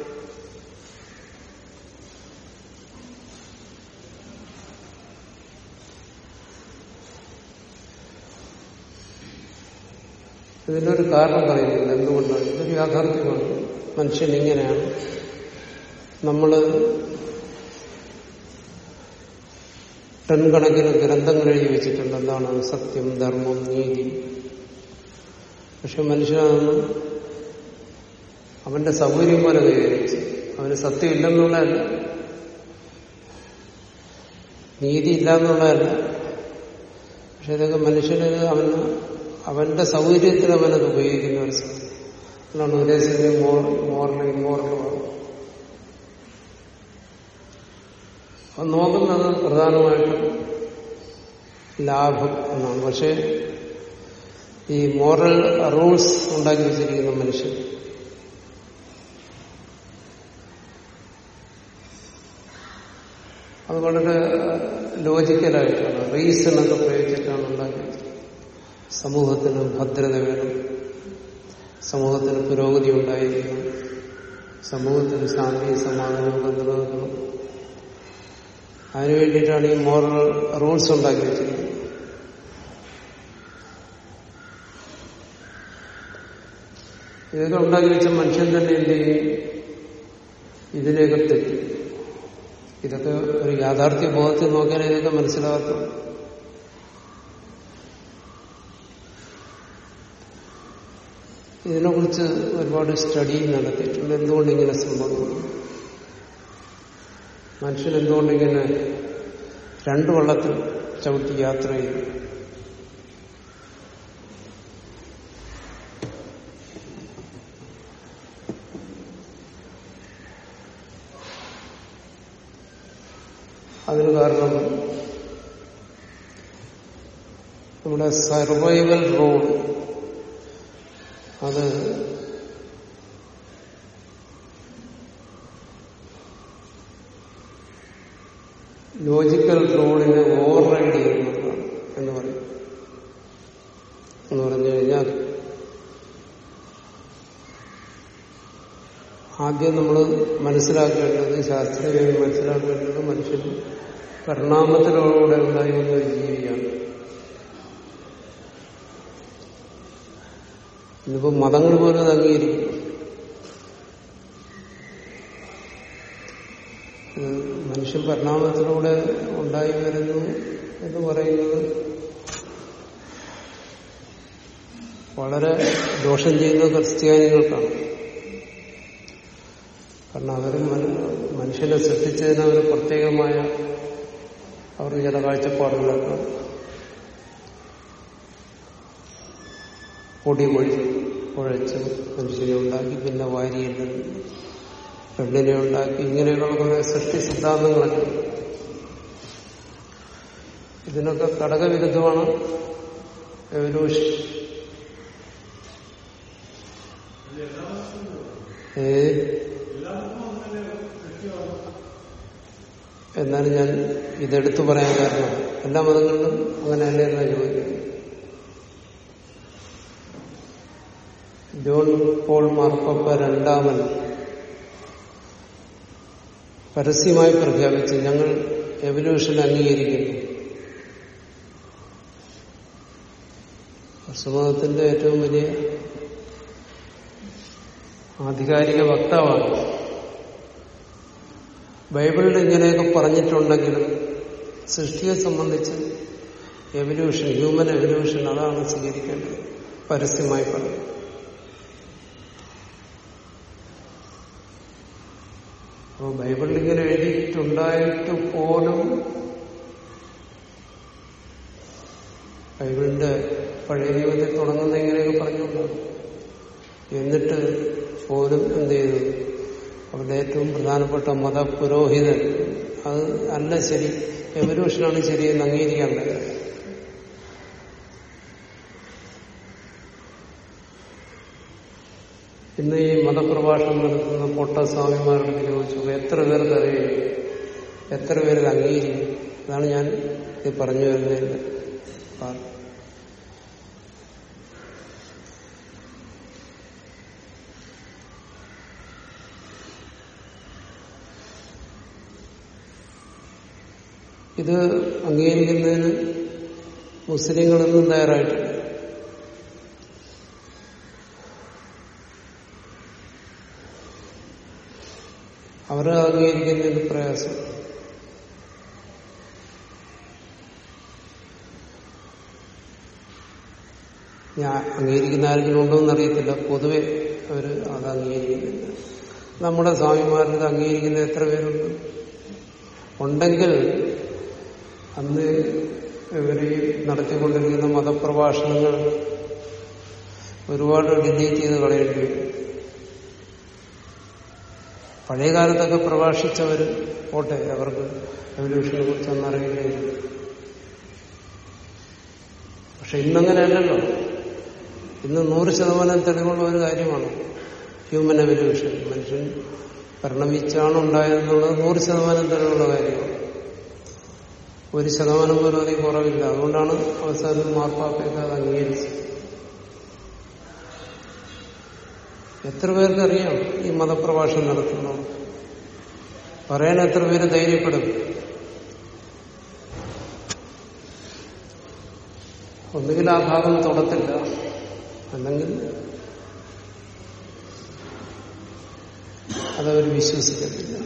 ഇതിനൊരു കാരണം പറയുന്നില്ല. എന്തുകൊണ്ടാണ്? ഇതൊരു യാഥാർത്ഥ്യമാണ്. മനുഷ്യൻ ഇങ്ങനെയാണ്. നമ്മൾ ടൺ കണക്കിന് ഗ്രന്ഥങ്ങൾ എഴുതി വെച്ചിട്ടുണ്ട്. എന്താണ്? സത്യം ധർമ്മം നീതി. പക്ഷെ മനുഷ്യനാണ് അവന്റെ സൗകര്യം പോലെ കൈവരിച്ച് അവന് സത്യം ഇല്ലെന്നുള്ളതല്ല നീതി ഇല്ല എന്നുള്ളതല്ല പക്ഷെ ഇതൊക്കെ മനുഷ്യന് അവന് അവന്റെ സൗകര്യത്തിന് അവനത് ഉപയോഗിക്കുന്ന ഒരു സത്യം. അതാണ് ഒരേ സമയം മോറലും ഇമ്മോറലുമാണ് അപ്പൊ നോക്കുന്നത് പ്രധാനമായിട്ടും ലാഭം എന്നാണ്. പക്ഷെ ഈ മോറൽ റൂൾസ് ഉണ്ടാക്കി വെച്ചിരിക്കുന്ന മനുഷ്യൻ അത് വളരെ ലോജിക്കലായിട്ടാണ് റീസൺ ഒക്കെ പ്രയോഗിച്ചിട്ടാണ് ഉണ്ടാക്കിയത്. സമൂഹത്തിന് ഭദ്രത വേണം സമൂഹത്തിന് പുരോഗതി ഉണ്ടായിരിക്കണം സമൂഹത്തിന് ശാന്തി സമാധാനം നിലനിൽക്കണം അതിനു വേണ്ടിയിട്ടാണ് ഈ മോറൽ റൂൾസ് ഉണ്ടാക്കി വെച്ചിരിക്കുന്നത് ഇതൊക്കെ ഉണ്ടാക്കി വെച്ച മനുഷ്യൻ തന്നെ എന്ത് ചെയ്യും? ഇതിനെയൊക്കെ തെറ്റി. ഇതൊക്കെ ഒരു യാഥാർത്ഥ്യ ബോധത്തിൽ നോക്കിയാൽ ഇതൊക്കെ മനസ്സിലാകത്തുള്ളൂ. ഇതിനെക്കുറിച്ച് ഒരുപാട് സ്റ്റഡി നടത്തിയിട്ടുണ്ട്. എന്തുകൊണ്ട് ഇങ്ങനെ സംഭവിക്കുന്നു? മനുഷ്യൻ എന്തുകൊണ്ട് ഇങ്ങനെ രണ്ടു വള്ളത്തിൽ ചവിട്ടി യാത്ര ചെയ്തു അതിന് കാരണം നമ്മുടെ സർവൈവൽ റോഡ്. അത് ലോജിക്കൽ റോളിനെ ഓവർ റൈഡ് ചെയ്യുന്നതാണ് എന്ന് പറയും. എന്ന് പറഞ്ഞു കഴിഞ്ഞാൽ ആദ്യം നമ്മൾ മനസ്സിലാക്കേണ്ടത് ശാസ്ത്രീയമായി മനസ്സിലാക്കേണ്ടത് മനുഷ്യൻ പരിണാമത്തിലൂടെ ഉണ്ടായി വന്ന ഒരു ജീവിയാണ്. ഇന്നിപ്പോ മതങ്ങൾ പോലും അംഗീകരിക്കും മനുഷ്യൻ പരിണാമത്തിലൂടെ ഉണ്ടായി വരുന്നു എന്ന് പറയുന്നത് വളരെ ദോഷം ചെയ്യുന്ന ക്രിസ്ത്യാനികൾക്കാണ്. കാരണം അവർ മനുഷ്യനെ സൃഷ്ടിച്ചതിന് അവർ പ്രത്യേകമായ അവർക്ക് ചില കാഴ്ചപ്പാടുകളൊക്കെ പൊടി കൊഴി കുഴച്ച് മനുഷ്യനെ ഉണ്ടാക്കി പിന്നെ വാരിയിട്ട് പെണ്ണിനെ ഉണ്ടാക്കി ഇങ്ങനെയുള്ള കുറെ സൃഷ്ടി സിദ്ധാന്തങ്ങളൊക്കെ ഇതിനൊക്കെ ഘടകവിരുദ്ധമാണ് എവല്യൂഷൻ. എന്നാലും ഞാൻ ഇതെടുത്തു പറയാൻ കാരണം എല്ലാ മതങ്ങളിലും അങ്ങനെയല്ലേ എന്നാ ചോദിക്കുന്നത്. ജോൺ പോൾ മാർപ്പപ്പ രണ്ടാമൻ പരസ്യമായി പ്രഖ്യാപിച്ച് ഞങ്ങൾ എവല്യൂഷൻ അംഗീകരിക്കുന്നു. ക്രിസ്തുമതത്തിന്റെ ഏറ്റവും വലിയ ആധികാരിക വക്താവാണ്. ബൈബിളിൽ ഇങ്ങനെയൊക്കെ പറഞ്ഞിട്ടുണ്ടെങ്കിലും സൃഷ്ടിയെ സംബന്ധിച്ച് എവല്യൂഷൻ ഹ്യൂമൻ എവല്യൂഷൻ അതാണ് സ്വീകരിക്കേണ്ടത്. പരസ്യമായി പറഞ്ഞു അപ്പോൾ ബൈബിളിൽ ഇങ്ങനെ എഴുതിയിട്ടുണ്ടായിട്ട് പോലും ബൈബിളിന്റെ പഴയ ജീവിതത്തിൽ തുടങ്ങുന്ന ഇങ്ങനെയൊക്കെ പറഞ്ഞുകൊണ്ടാണ് എന്നിട്ട് പോലും എന്ത് ചെയ്തു? അവരുടെ ഏറ്റവും പ്രധാനപ്പെട്ട മതപുരോഹിതൻ. അത് അല്ല ശരി എവല്യൂഷനാണ് ശരിയെന്ന് അംഗീകരിക്കാൻ കഴിയും ഇന്ന് ഈ മതപ്രഭാഷണം നടത്തുന്ന പൊട്ടസ്വാമിമാരോട് ചോദിച്ചു എത്ര പേർക്ക് അറിയും? എത്ര പേര് അംഗീകരിക്കും? അതാണ് ഞാൻ ഇത് പറഞ്ഞു വരുന്നതിന്റെ ഇത് അംഗീകരിക്കുന്നതിന് മുസ്ലിങ്ങളൊന്നും തയ്യാറായിട്ടില്ല. അവർ അംഗീകരിക്കുന്നതിന് പ്രയാസം. ഞാൻ അംഗീകരിക്കുന്ന ആരെങ്കിലും ഉണ്ടോ എന്നറിയത്തില്ല. പൊതുവെ അവർ അത് അംഗീകരിക്കുന്നില്ല. നമ്മുടെ സ്വാമിമാരിത് അംഗീകരിക്കുന്ന എത്ര പേരുണ്ട്? ഉണ്ടെങ്കിൽ അന്ന് ഇവർ നടത്തിക്കൊണ്ടിരിക്കുന്ന മതപ്രഭാഷണങ്ങൾ ഒരുപാട് ഡിലീറ്റ് ചെയ്ത് കളയേണ്ടി വരും. പഴയ കാലത്തൊക്കെ പ്രഭാഷിച്ചവർ പോട്ടെ അവർക്ക് കുറിച്ച് ഒന്നും അറിയില്ല പക്ഷെ ഇന്നങ്ങനെയല്ലല്ലോ. ഇന്ന് നൂറ് ശതമാനം തെളിവുള്ള ഒരു കാര്യമാണ് ഹ്യൂമൻ എവല്യൂഷൻ മനുഷ്യൻ പരിണമിച്ചാണ് ഉണ്ടായതെന്നുള്ളത് നൂറ് ശതമാനം തെളിവുള്ള കാര്യമാണ്. ഒരു ശതമാനം പോലും അതിൽ കുറവില്ല. അതുകൊണ്ടാണ് അവസാനം മാർപ്പാപ്പയൊക്കെ അത് അംഗീകരിച്ചത്. എത്ര പേർക്കറിയാം ഈ മതപ്രഭാഷണം നടത്തുന്നു പറയാൻ എത്ര പേര് ധൈര്യപ്പെടും? ഒന്നുകിൽ ആ ഭാഗം തൊടത്തില്ല. അല്ലെങ്കിൽ അതവർ വിശ്വസിക്കത്തില്ല.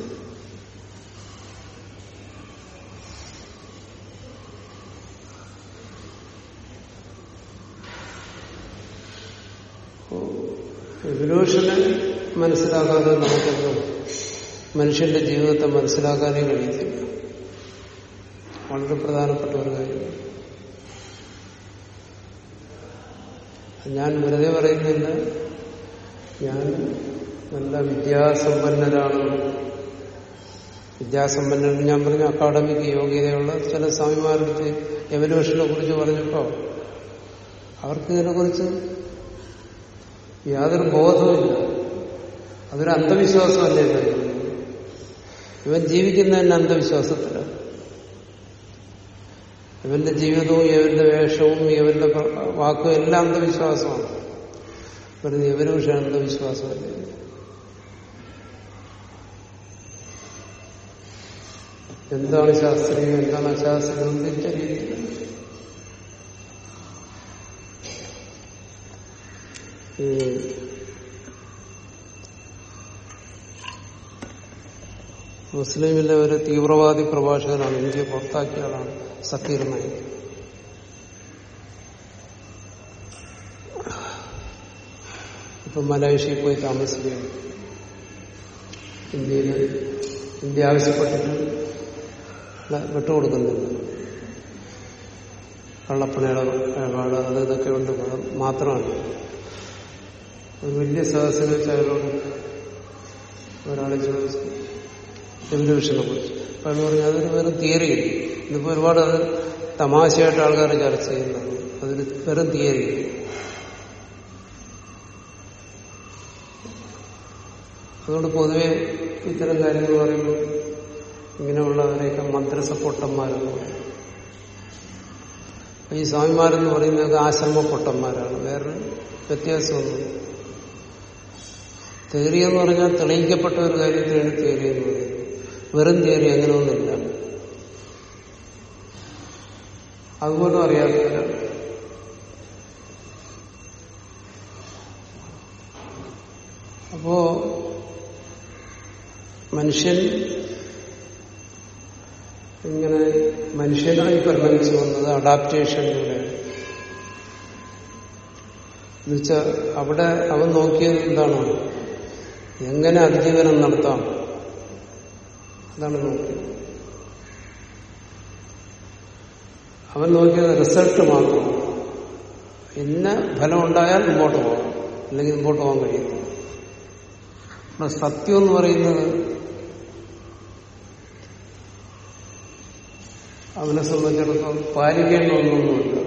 എവല്യൂഷനെ മനസ്സിലാക്കാതെ നമുക്കൊന്നും മനുഷ്യന്റെ ജീവിതത്തെ മനസ്സിലാക്കാനേ കഴിയത്തില്ല. വളരെ പ്രധാനപ്പെട്ട ഒരു കാര്യം. ഞാൻ വെറുതെ പറയുന്നില്ല. ഞാൻ നല്ല വിദ്യാസമ്പന്നരാണ് വിദ്യാസമ്പന്നൻ ഞാൻ പറഞ്ഞ അക്കാഡമിക് യോഗ്യതയുള്ള ചില സ്വാമിമാരുടെ എവല്യൂഷനെ കുറിച്ച് പറഞ്ഞപ്പോ അവർക്ക് ഇതിനെക്കുറിച്ച് യാതൊരു ബോധവുമില്ല അതൊരു അന്ധവിശ്വാസമല്ലേ ഇത്? ഇവൻ ജീവിക്കുന്ന തന്നെ അന്ധവിശ്വാസത്തിലാണ് ഇവന്റെ ജീവിതവും ഇവന്റെ വേഷവും ഇവന്റെ വാക്കും എല്ലാം അന്ധവിശ്വാസമാണ്. പറഞ്ഞ് ഇവർ പക്ഷെ അന്ധവിശ്വാസമല്ലേ? എന്താണ് ശാസ്ത്രീയം? എന്താണ് അശാസ്ത്രീയം ഒന്നും തിരിച്ചറിയില്ല മുസ്ലിമിലെ ഒരു തീവ്രവാദി പ്രഭാഷകനാണ്. ഇന്ത്യ പുറത്താക്കിയ ആളാണ് സക്കീർ നായിക്. ഇപ്പൊ മലേഷ്യയിൽ പോയി താമസിക്കുകയാണ്. ഇന്ത്യയിൽ ഇന്ത്യ ആവശ്യപ്പെട്ടിട്ട് വിട്ടുകൊടുക്കുന്നില്ല കള്ളപ്പണയുടെ അത് ഇതൊക്കെ ഉണ്ട് മാത്രമാണ്. ഒരു വലിയ സദസ്സിൽ വെച്ച് അയാളോട് ഒരാളെ ചോദിച്ചു. എവല്യൂഷനെ കുറിച്ച്? അപ്പൊ അയാൾ പറഞ്ഞു അതൊരു വെറും തിയറി ഇതിപ്പോൾ ഒരുപാട് അത് തമാശയായിട്ട് ആൾക്കാർ ചർച്ച ചെയ്യുന്നു അതൊരു വെറും തിയറി അതുകൊണ്ട് പൊതുവെ ഇത്തരം കാര്യങ്ങൾ പറയുമ്പോൾ ഇങ്ങനെയുള്ളവരെയൊക്കെ പൊട്ടന്മാരെന്ന് പറയും ഈ സ്വാമിമാരെന്ന് പറയുന്നതൊക്കെ ആശ്രമ പൊട്ടന്മാരാണ് വേറെ വ്യത്യാസമൊന്നും തിയറി എന്ന് പറഞ്ഞാൽ തെളിയിക്കപ്പെട്ട ഒരു കാര്യത്തിനാണ് തിയറി എന്ന് പറയുന്നത്. വെറും തിയറി അങ്ങനെയൊന്നുമില്ല അതുപോലും അറിയാത്തില്ല അപ്പോ മനുഷ്യൻ ഇങ്ങനെ മനുഷ്യനായി പരിണമിച്ചു വന്നത് അഡാപ്റ്റേഷനിലൂടെ എന്നുവെച്ചാൽ അവിടെ അവൻ നോക്കിയത് എന്താണ്? എങ്ങനെ അതിജീവനം നടത്താം? അതാണ് നോക്കിയത് അവൻ നോക്കിയത് റിസൾട്ട് മാത്രം. ഇന്ന ഫലം ഉണ്ടായാൽ മുമ്പോട്ട് പോകാം. അല്ലെങ്കിൽ മുമ്പോട്ട് പോകാൻ കഴിയത്തില്ല നമ്മുടെ സത്യം എന്ന് പറയുന്നത് അവനെ സംബന്ധിച്ചിടത്തോളം പാലിക്കേണ്ട ഒന്നൊന്നുമില്ല.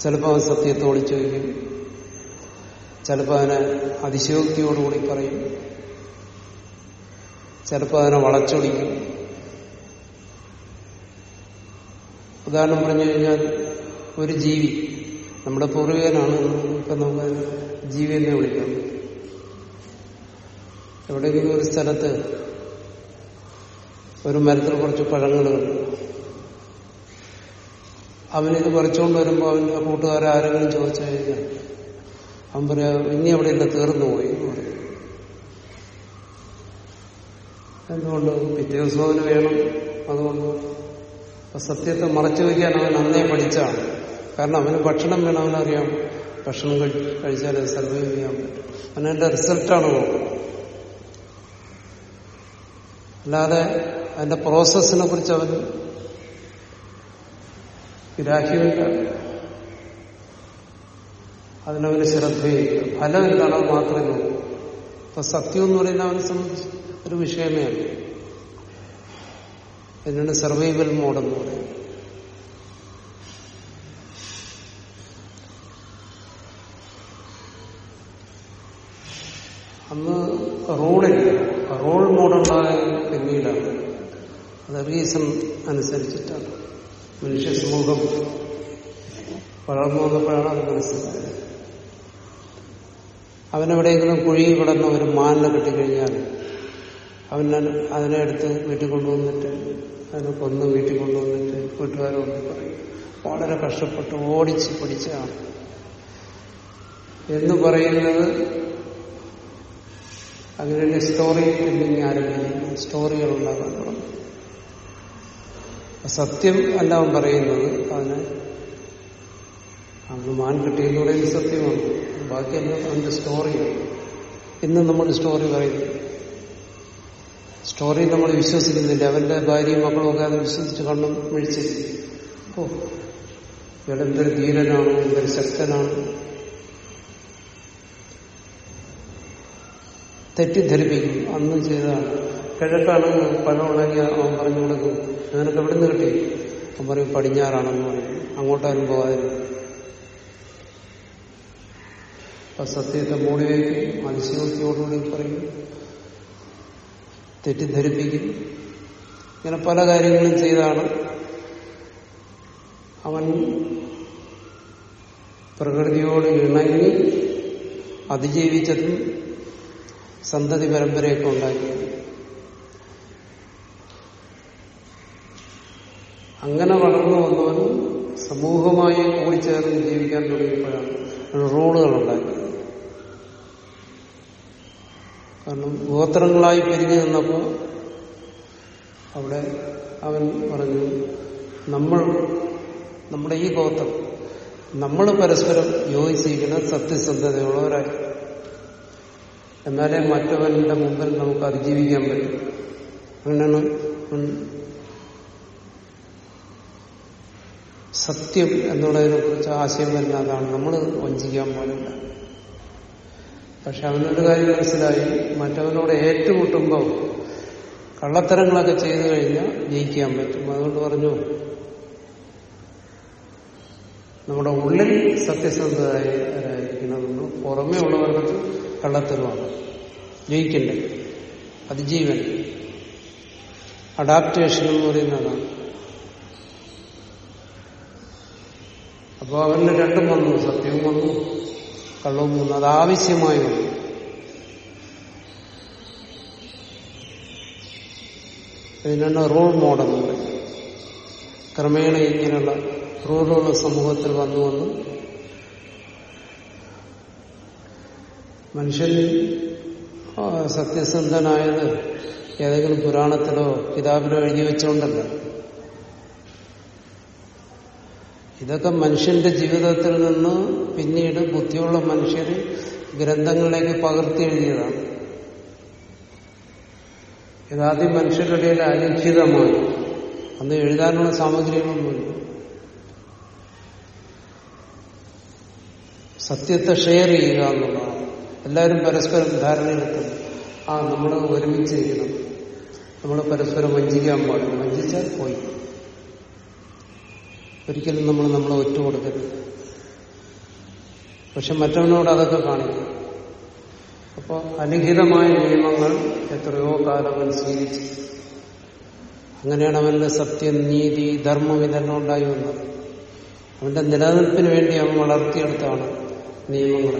ചിലപ്പോൾ അവൻ സത്യത്തെ ഒളിച്ചു വയ്ക്കും ചിലപ്പോൾ അതിനെ അതിശയോക്തിയോടുകൂടി പറയും. ചിലപ്പോൾ അതിനെ വളച്ചൊടിക്കും. ഉദാഹരണം പറഞ്ഞു കഴിഞ്ഞാൽ ഒരു ജീവി നമ്മുടെ പൂർവികനാണ് ഇപ്പൊ നമുക്ക് ജീവി എന്നെ വിളിക്കാം. എവിടെയെങ്കിലും ഒരു സ്ഥലത്ത് ഒരു മരത്തിൽ കുറച്ച് പഴങ്ങൾ അവനിത് പറിച്ചുകൊണ്ട് വരുമ്പോൾ അവന്റെ കൂട്ടുകാരെ ആരെങ്കിലും ചോദിച്ചു കഴിഞ്ഞാൽ അവൻ പറയാ ഇനി അവിടെ ഇല്ല തീർന്നു പോയി എന്ന് പറയും എന്തുകൊണ്ട്? പിറ്റേ ദിവസം അവന് വേണം. അതുകൊണ്ട് സത്യത്തെ മറച്ചു വയ്ക്കാൻ അവൻ അന്നേ പഠിച്ചാണ്. കാരണം അവന് ഭക്ഷണം വേണം അവനറിയാം. ഭക്ഷണം കഴി- കഴിച്ചാൽ സർവൈവ് ചെയ്യാൻ പറ്റും. അവനെന്റെ റിസൾട്ടാണ് അല്ലാതെ അതിന്റെ പ്രോസസ്സിനെ കുറിച്ച് അവൻ ഗ്രാഹ്യമില്ല. അതിനവന് ശ്രദ്ധയില്ല ഫലം എന്താണെന്ന് മാത്രമേ നോക്കൂ ഇപ്പൊ സത്യം എന്ന് പറയുന്ന അവനെ സംബന്ധിച്ച് ഒരു വിഷയമേ അല്ല. അതിനാണ് സർവൈവൽ മോഡെന്ന് പറയുന്നത്. അന്ന് റോളില്ല റോൾ മോഡലുണ്ടായത് പിന്നീടാണ്. അത് റീസൺ അനുസരിച്ചിട്ടാണ്. മനുഷ്യ സമൂഹം വളർന്നു വന്നപ്പോഴാണ് അത് മനസ്സിലായത്. അവനെവിടെയെങ്കിലും കുഴിയിൽ കിടന്ന ഒരു മാനിനെ കിട്ടിക്കഴിഞ്ഞാൽ അവൻ അതിനെ എടുത്ത് വീട്ടിൽ കൊണ്ടുവന്നിട്ട് അതിനെ കൊന്ന് വീട്ടിൽ കൊണ്ടുവന്നിട്ട് വീട്ടുകാരോട് പറയും. വളരെ കഷ്ടപ്പെട്ട് ഓടിച്ച് പിടിച്ചാണ് എന്ന് പറയുന്നത് അങ്ങനെ സ്റ്റോറി ടെല്ലിങ് ആരംഭിക്കുന്നു സ്റ്റോറികൾ ഉണ്ടാകാൻ തുടങ്ങും. സത്യം അവൻ പറയുന്നത്. അതിന് അന്ന് മാൻ കിട്ടിയെന്ന് പറയുന്നത് സത്യമാണ്. ബാക്കിയെല്ലാം അവന്റെ സ്റ്റോറിയാണ് ഇന്ന് നമ്മൾ സ്റ്റോറി പറയുന്നു സ്റ്റോറി നമ്മൾ വിശ്വസിക്കുന്നില്ല. അവന്റെ ഭാര്യയും മക്കളും ഒക്കെ അത് വിശ്വസിച്ച് കണ്ണും വിളിച്ച് ഓ ഇവിടെ എന്തൊരു ധീരനാണ് എന്തൊരു ശക്തനാണ്. തെറ്റിദ്ധരിപ്പിക്കും. അന്ന് ചെയ്തതാണ്. കിഴക്കാണ് പഴം ഉണങ്ങി അവൻ പറഞ്ഞു കൊടുക്കും. നിനക്ക് എവിടെ നിന്ന് കിട്ടി? അവൻ പറയും പടിഞ്ഞാറാണെന്ന് പറയും. അങ്ങോട്ടാരും പോകാതില്ല അപ്പൊ സത്യത്തെ മൂടി വയ്ക്കും അതിശയോക്തിയോടുകൂടി പറയും തെറ്റിദ്ധരിപ്പിക്കും. ഇങ്ങനെ പല കാര്യങ്ങളും ചെയ്താണ്. അവൻ പ്രകൃതിയോട് ഇണങ്ങി അതിജീവിച്ചതും സന്തതി പരമ്പരയൊക്കെ ഉണ്ടാക്കി. അങ്ങനെ വളർന്നു വന്നവൻ സമൂഹമായി കൂടിച്ചേർന്ന് ജീവിക്കാൻ തുടങ്ങിയപ്പോഴാണ്. റോളുകൾ ഉണ്ടാക്കിയത് കാരണം ഗോത്രങ്ങളായി പിരിഞ്ഞു നിന്നപ്പോൾ അവിടെ അവൻ പറഞ്ഞു നമ്മൾ നമ്മുടെ ഈ ഗോത്രം നമ്മൾ പരസ്പരം യോജിച്ചിരിക്കുന്ന സത്യസന്ധതയുള്ളവരായി. എന്നാലേ മറ്റവന്റെ മുമ്പിൽ നമുക്ക് അതിജീവിക്കാൻ പറ്റും. അങ്ങനെയാണ് സത്യം എന്നുള്ളതിനെ കുറിച്ച് ആശയം വരുന്ന അതാണ് നമ്മൾ വഞ്ചിക്കാൻ പാടില്ല പക്ഷെ അവനൊരു കാര്യം മനസ്സിലായി. മറ്റവനോട് ഏറ്റുമുട്ടുമ്പോൾ കള്ളത്തരങ്ങളൊക്കെ ചെയ്തു കഴിഞ്ഞാൽ ജയിക്കാൻ പറ്റും. അതുകൊണ്ട് പറഞ്ഞു നമ്മുടെ ഉള്ളിൽ സത്യസന്ധരായിരിക്കണം. നമ്മൾ പുറമേ ഉള്ളവർക്ക് കള്ളത്തരമാണ്. ജയിക്കണ്ടേ. അതിജീവൻ. അഡാപ്റ്റേഷൻ എന്ന് പറയുന്നതാണ്. അപ്പോൾ അവന് രണ്ടും വന്നു. സത്യവും വന്നു. കള്ളവും മൂന്ന് അത് ആവശ്യമായ ഒന്ന് ഇതിനാണ് റോൾ മോഡൽ ക്രമേണ ഇങ്ങനെയുള്ള റോളുള്ള സമൂഹത്തിൽ വന്നു വന്നു മനുഷ്യൻ സത്യസന്ധനായത് ഏതെങ്കിലും പുരാണത്തിലോ കിതാബിലോ എഴുതി വെച്ചുകൊണ്ടല്ല. ഇതൊക്കെ മനുഷ്യന്റെ ജീവിതത്തിൽ നിന്ന് പിന്നീട് ബുദ്ധിയുള്ള മനുഷ്യർ ഗ്രന്ഥങ്ങളിലേക്ക് പകർത്തി എഴുതിയതാണ്. ഇതാദ്യം മനുഷ്യരുടെ അലിഖിതമായി അന്ന് എഴുതാനുള്ള സാമഗ്രികളൊന്നുമില്ല. സത്യത്തെ ഷെയർ ചെയ്യുക എന്നുള്ളതാണ്. എല്ലാവരും പരസ്പരം ധാരണയെടുക്കണം ആ നമ്മൾ ഒരുമിച്ചിരിക്കണം. നമ്മൾ പരസ്പരം വഞ്ചിക്കാൻ പാടില്ല. വഞ്ചിച്ചാൽ പോയി. ഒരിക്കലും നമ്മൾ നമ്മളെ ഒറ്റ കൊടുക്കരുത് പക്ഷെ മറ്റവനോട് അതൊക്കെ കാണിക്കും. അപ്പോൾ അനുഹിതമായ നിയമങ്ങൾ എത്രയോ കാലം അവൻ സ്വീകരിച്ചു. അങ്ങനെയാണ് അവന്റെ സത്യം നീതി ധർമ്മം ഇതെല്ലാം ഉണ്ടായി വന്നത്. അവന്റെ നിലനിൽപ്പിന് വേണ്ടി അവൻ വളർത്തിയെടുത്താണ് നിയമങ്ങൾ.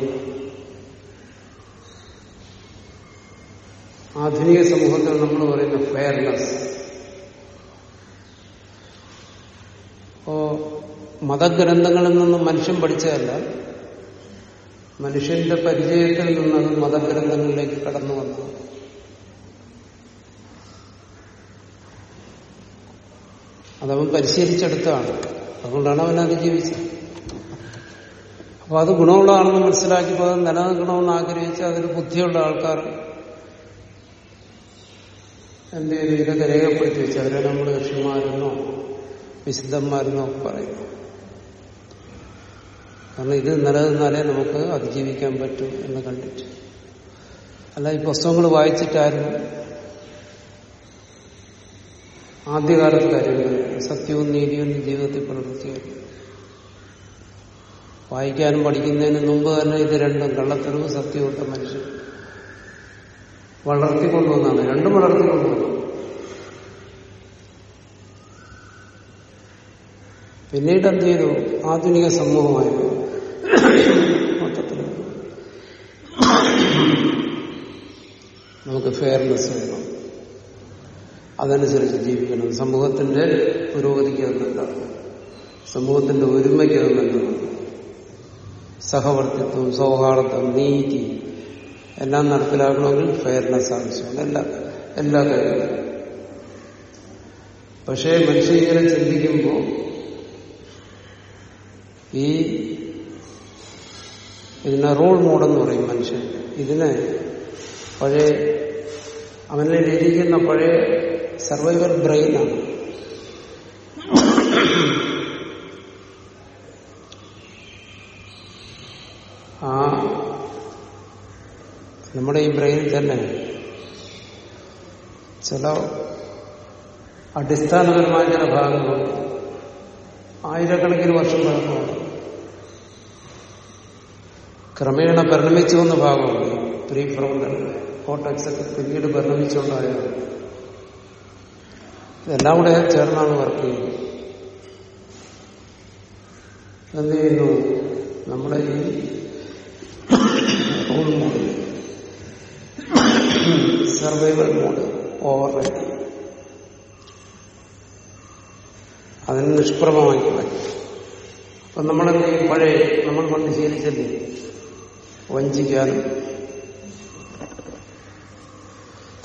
ആധുനിക സമൂഹത്തിൽ നമ്മൾ പറയുന്ന ഫെയർനെസ് അപ്പോ മതഗ്രന്ഥങ്ങളിൽ നിന്നും മനുഷ്യൻ പഠിച്ചതല്ല. മനുഷ്യന്റെ പരിചയത്തിൽ നിന്നത് മതഗ്രന്ഥങ്ങളിലേക്ക് കടന്നു വന്നത് അതവൻ പരിശീലിച്ചെടുത്താണ് അതുകൊണ്ടാണ് അവൻ അതിജീവിച്ചത് അപ്പൊ അത് ഗുണമുള്ളതാണെന്ന് മനസ്സിലാക്കിയപ്പോൾ അത് നിലനിൽക്കണമെന്ന് ആഗ്രഹിച്ച് അതിൽ ബുദ്ധിയുള്ള ആൾക്കാർ എന്ത് ചെയ്തു? ഇതൊക്കെ രേഖപ്പെടുത്തി വെച്ച്. അവരെ നമ്മൾ ഋഷിമാരെന്നോ വിശുദ്ധന്മാരെന്നോ പറയും. കാരണം ഇത് നിലനിന്നാലേ നമുക്ക് അതിജീവിക്കാൻ പറ്റൂ എന്ന് കണ്ടിട്ട്. അല്ല ഈ പുസ്തകങ്ങൾ വായിച്ചിട്ടാരും ആദ്യകാലത്ത് കാര്യങ്ങൾ സത്യവും നീതിയും ജീവിതത്തിൽ പുലർത്തിയായിരുന്നു വായിക്കാനും പഠിക്കുന്നതിന് മുമ്പ് തന്നെ ഇത് രണ്ടും കള്ളത്തരവും സത്യവും മനുഷ്യൻ വളർത്തിക്കൊണ്ടുവന്നാണ്. രണ്ടും വളർത്തിക്കൊണ്ടുവന്നു. പിന്നീട് എന്ത് ചെയ്തു ആധുനിക സമൂഹമായി മൊത്തത്തിൽ നമുക്ക് ഫെയർനെസ് വേണം. അതനുസരിച്ച് ജീവിക്കണം. സമൂഹത്തിന്റെ പുരോഗതിക്ക് അതെന്താണ് സമൂഹത്തിന്റെ ഒരുമയ്ക്ക് അതെന്താണ് സഹവർത്തിത്വം സൗഹാർദ്ദം നീതി എല്ലാം നടപ്പിലാക്കണമെങ്കിൽ ഫെയർനെസ് ആവശ്യമാണ്. എല്ലാ എല്ലാ കാര്യങ്ങളും. പക്ഷേ മനുഷ്യൻ ഇങ്ങനെ ചിന്തിക്കുമ്പോൾ ഈ ഇതിനെ റോൾ മോഡെന്ന് പറയും മനുഷ്യൻ. ഇതിനെ പഴയ അവനിൽ ഇരിക്കുന്ന പഴയ സർവൈവൽ ബ്രെയിനാണ് ആ നമ്മുടെ ഈ ബ്രെയിൻ തന്നെ ചില അടിസ്ഥാനപരമായ ചില ഭാഗങ്ങളുണ്ട്. ആയിരക്കണക്കിന് വർഷം പഴക്കമുണ്ട്. ക്രമേണ പരിണമിച്ചു വന്ന ഭാഗമാണ് പ്രീ ഫ്രോണ്ടൽ കോട്ടക്സ് ഒക്കെ പിന്നീട് പരിണമിച്ചുകൊണ്ടായത് ഇതെല്ലാം കൂടെ ചേർന്നാണ് വർക്ക് ചെയ്യുന്നത്. എന്ത് ചെയ്യുന്നു? നമ്മുടെ ഈ role mode survival mode over അതിന് നിഷ്പ്രഭമാക്കി അപ്പൊ നമ്മളെന്ത് പഴയ നമ്മൾ പണ്ട് ശീലിച്ചല്ലേ? വഞ്ചിക്കാനും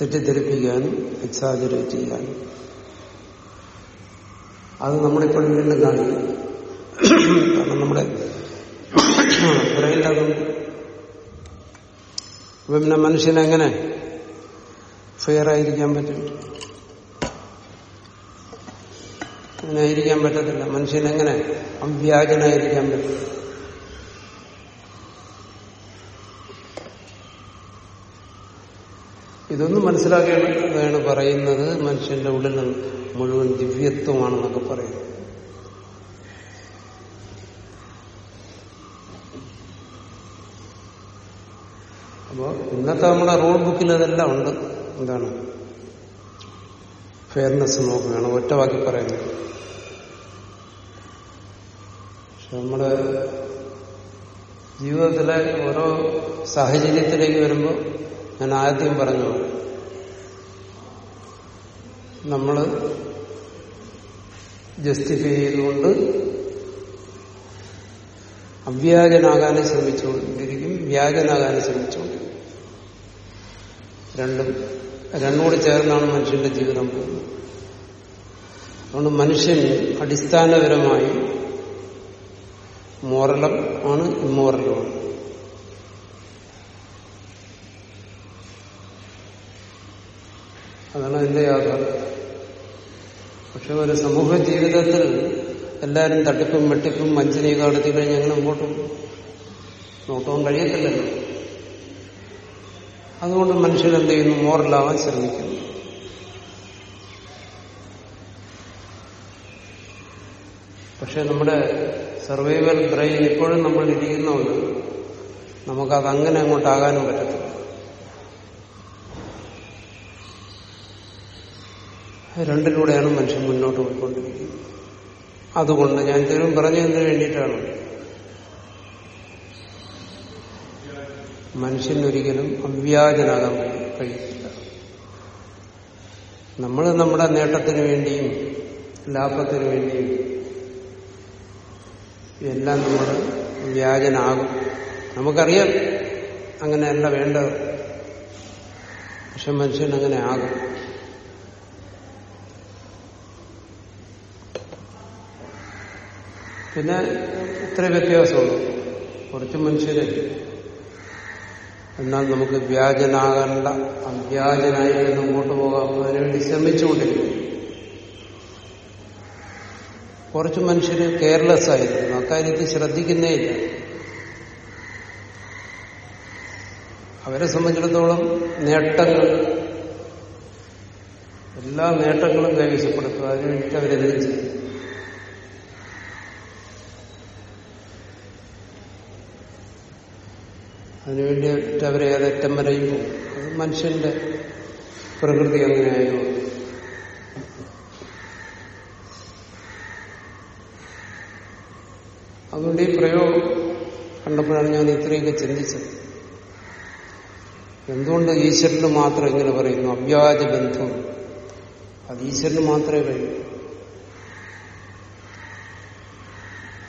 തെറ്റിദ്ധരിപ്പിക്കാനും എക്സാജറേറ്റ് ചെയ്യാനും അത് നമ്മളിപ്പോൾ വീണ്ടും കാണിക്കും കാരണം നമ്മുടെ ബ്രെയിനതും അപ്പൊ പിന്നെ മനുഷ്യനെങ്ങനെ ഫെയർ ആയിരിക്കാൻ പറ്റും? അങ്ങനെ ആയിരിക്കാൻ പറ്റത്തില്ല. മനുഷ്യനെങ്ങനെ അവ്യാജനായിരിക്കാൻ പറ്റും? ഇതൊന്നും മനസ്സിലാക്കേണ്ടതാണ് പറയുന്നത് മനുഷ്യന്റെ ഉള്ളിൽ മുഴുവൻ ദിവ്യത്വമാണെന്നൊക്കെ പറയുന്നത് അപ്പോൾ ഇന്നത്തെ നമ്മുടെ റൂൾ ബുക്കിൽ അതെല്ലാം ഉണ്ട്. എന്താണ്? ഫെയർനെസ് നോക്കുകയാണ് ഒറ്റ വാക്കി പറയുന്നത്. പക്ഷെ നമ്മുടെ ജീവിതത്തിലെ ഓരോ സാഹചര്യത്തിലേക്ക് വരുമ്പോൾ ഞാൻ ആദ്യം പറഞ്ഞു നമ്മൾ ജസ്റ്റിഫൈ ചെയ്തുകൊണ്ട് അവ്യാജനാകാനും ശ്രമിച്ചുകൊണ്ടിരിക്കും വ്യാജനാകാനും ശ്രമിച്ചുകൊണ്ടിരിക്കും. രണ്ടും രണ്ടുകൂടി ചേർന്നാണ് മനുഷ്യന്റെ ജീവിതം പോകുന്നത്. അതുകൊണ്ട് മനുഷ്യൻ അടിസ്ഥാനപരമായി മോറലം ആണ് ഇമ്മോറലുമാണ് അതാണ് അതിന്റെ യാഥാർത്ഥ്യം. പക്ഷെ ഒരു സമൂഹ ജീവിതത്തിൽ എല്ലാവരും തട്ടിപ്പും വെട്ടിപ്പും മഞ്ചിനെയൊക്കെ നടത്തി കഴിഞ്ഞ് അങ്ങനെ അങ്ങോട്ടും നോട്ടവും കഴിയത്തില്ലല്ലോ. അതുകൊണ്ട് മനുഷ്യർ എന്ത് ചെയ്യുന്നു? മോറലാവാൻ ശ്രമിക്കുന്നു. പക്ഷെ നമ്മുടെ സർവൈവൽ ബ്രെയിൻ ഇപ്പോഴും നമ്മൾ ഇരിക്കുന്നതുകൊണ്ട് നമുക്കത് അങ്ങനെ അങ്ങോട്ടാകാനും പറ്റത്തില്ല. രണ്ടിലൂടെയാണ് മനുഷ്യൻ മുന്നോട്ട് പോയിക്കൊണ്ടിരിക്കുന്നത്. അതുകൊണ്ട് ഞാൻ ഇത്രയും പറഞ്ഞതിന് വേണ്ടിയിട്ടാണ്. മനുഷ്യനൊരിക്കലും അവ്യാജനാകാൻ കഴിയില്ല. നമ്മൾ നമ്മുടെ നേട്ടത്തിന് വേണ്ടിയും ലാഭത്തിന് വേണ്ടിയും എല്ലാം നമ്മൾ വ്യാജനാകും. നമുക്കറിയാം അങ്ങനെയല്ല വേണ്ടത്. പക്ഷെ മനുഷ്യൻ അങ്ങനെ ആകും. പിന്നെ ഇത്ര വ്യത്യാസമുള്ളൂ. കുറച്ച് മനുഷ്യരെ എന്നാൽ നമുക്ക് വ്യാജനാകേണ്ട അവ്യാജനായി മുമ്പോട്ട് പോകാം അതിനുവേണ്ടി ശ്രമിച്ചുകൊണ്ടിരിക്കും കുറച്ച് മനുഷ്യര് കെയർലെസ് ആയിരുന്നു അക്കാര്യത്തിൽ ശ്രദ്ധിക്കുന്നേ ഇല്ല. അവരെ സംബന്ധിച്ചിടത്തോളം നേട്ടങ്ങൾ എല്ലാ നേട്ടങ്ങളും കൈവശപ്പെടുത്തുക. അതിനുവേണ്ടിയിട്ട് അവരെന്തും ചെയ്യും? അതിനുവേണ്ടിയിട്ട് അവരെ ഏതറ്റം വരെയും പോകും. അത് മനുഷ്യന്റെ പ്രകൃതി അങ്ങനെയായോ അതുകൊണ്ട് ഈ പ്രയോഗം കണ്ടപ്പോഴാണ് ഞാൻ ഇത്രയൊക്കെ ചിന്തിച്ചത്. എന്തുകൊണ്ട് ഈശ്വരന് മാത്രം ഇങ്ങനെ പറയുന്നു? അവ്യാജ ബന്ധം. അത് ഈശ്വരന് മാത്രമേ കഴിയൂ.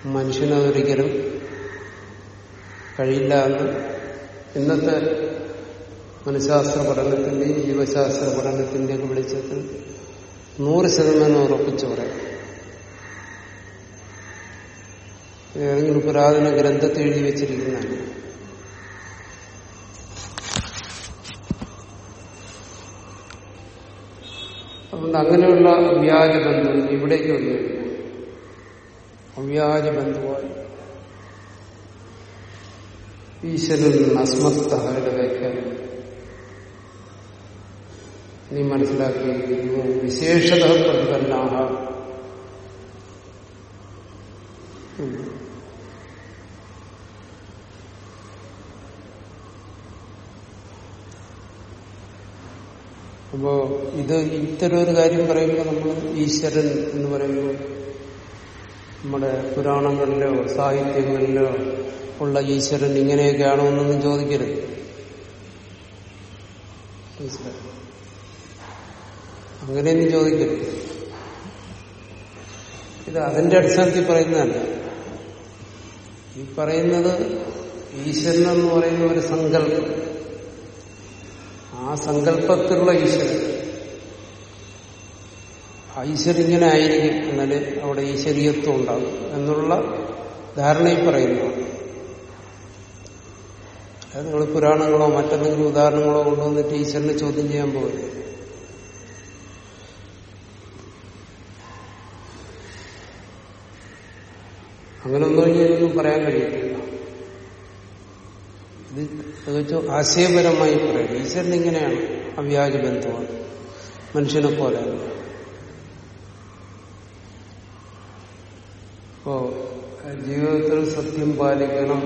മനുഷ്യനതൊരിക്കലും കഴിയില്ല എന്ന് ഇന്നത്തെ മനഃശാസ്ത്ര പഠനത്തിന്റെയും ജീവശാസ്ത്ര പഠനത്തിന്റെയും വെളിച്ചത്തിൽ നൂറ് ശതമാനം ഉറപ്പിച്ചു പറയാം. ഏതെങ്കിലും പുരാതന ഗ്രന്ഥത്തെ എഴുതി വെച്ചിരിക്കുന്നതാണ്. അതുകൊണ്ട് അങ്ങനെയുള്ള വ്യാജ ബന്ധം ഇവിടേക്ക് വന്നു കഴിഞ്ഞു അവ്യാജ ബന്ധുവായി ഈശ്വരൻ അസ്മത്തഹയുടെ വ്യാഖ്യാനം നീ മനസ്സിലാക്കിയിരിക്കുന്നു വിശേഷത പ്രതിപന്നാഹ അപ്പോ ഇത് ഇത്തരം ഒരു കാര്യം പറയുമ്പോൾ നമ്മൾ ഈശ്വരൻ എന്ന് പറയുമ്പോൾ നമ്മുടെ പുരാണങ്ങളിലോ സാഹിത്യങ്ങളിലോ ഉള്ള ഈശ്വരൻ ഇങ്ങനെയൊക്കെയാണോ എന്നൊന്നും ചോദിക്കരുത്? അങ്ങനെയൊന്നും ചോദിക്കരുത്. ഇത് അതിന്റെ അടിസ്ഥാനത്തിൽ പറയുന്നതല്ല. ഈ പറയുന്നത് ഈശ്വരൻ എന്ന് പറയുന്ന ഒരു സങ്കല്പം. ആ സങ്കല്പത്തിലുള്ള ഈശ്വരൻ. ഈശ്വരൻ ഇങ്ങനെ ആയിരിക്കും എന്നാൽ അവിടെ ഈശ്വരീയത്വം ഉണ്ടാകും എന്നുള്ള ധാരണയിൽ പറയുന്നതാണ് അത് നിങ്ങൾ പുരാണങ്ങളോ മറ്റെന്തെങ്കിലും ഉദാഹരണങ്ങളോ കൊണ്ടുവന്ന് ഈശ്വരനെ ചോദ്യം ചെയ്യാൻ പോകരുത് അങ്ങനെ ഒന്നും ഇനിയൊന്നും പറയാൻ കഴിയത്തില്ല. ഇത് തികച്ചും ആശയപരമായി പറയാം. ഈശ്വരൻ ഇങ്ങനെയാണ് അവ്യാജ ബന്ധമാണ് മനുഷ്യനെ പോലെ അപ്പോ ജീവിതത്തിൽ സത്യം പാലിക്കണം.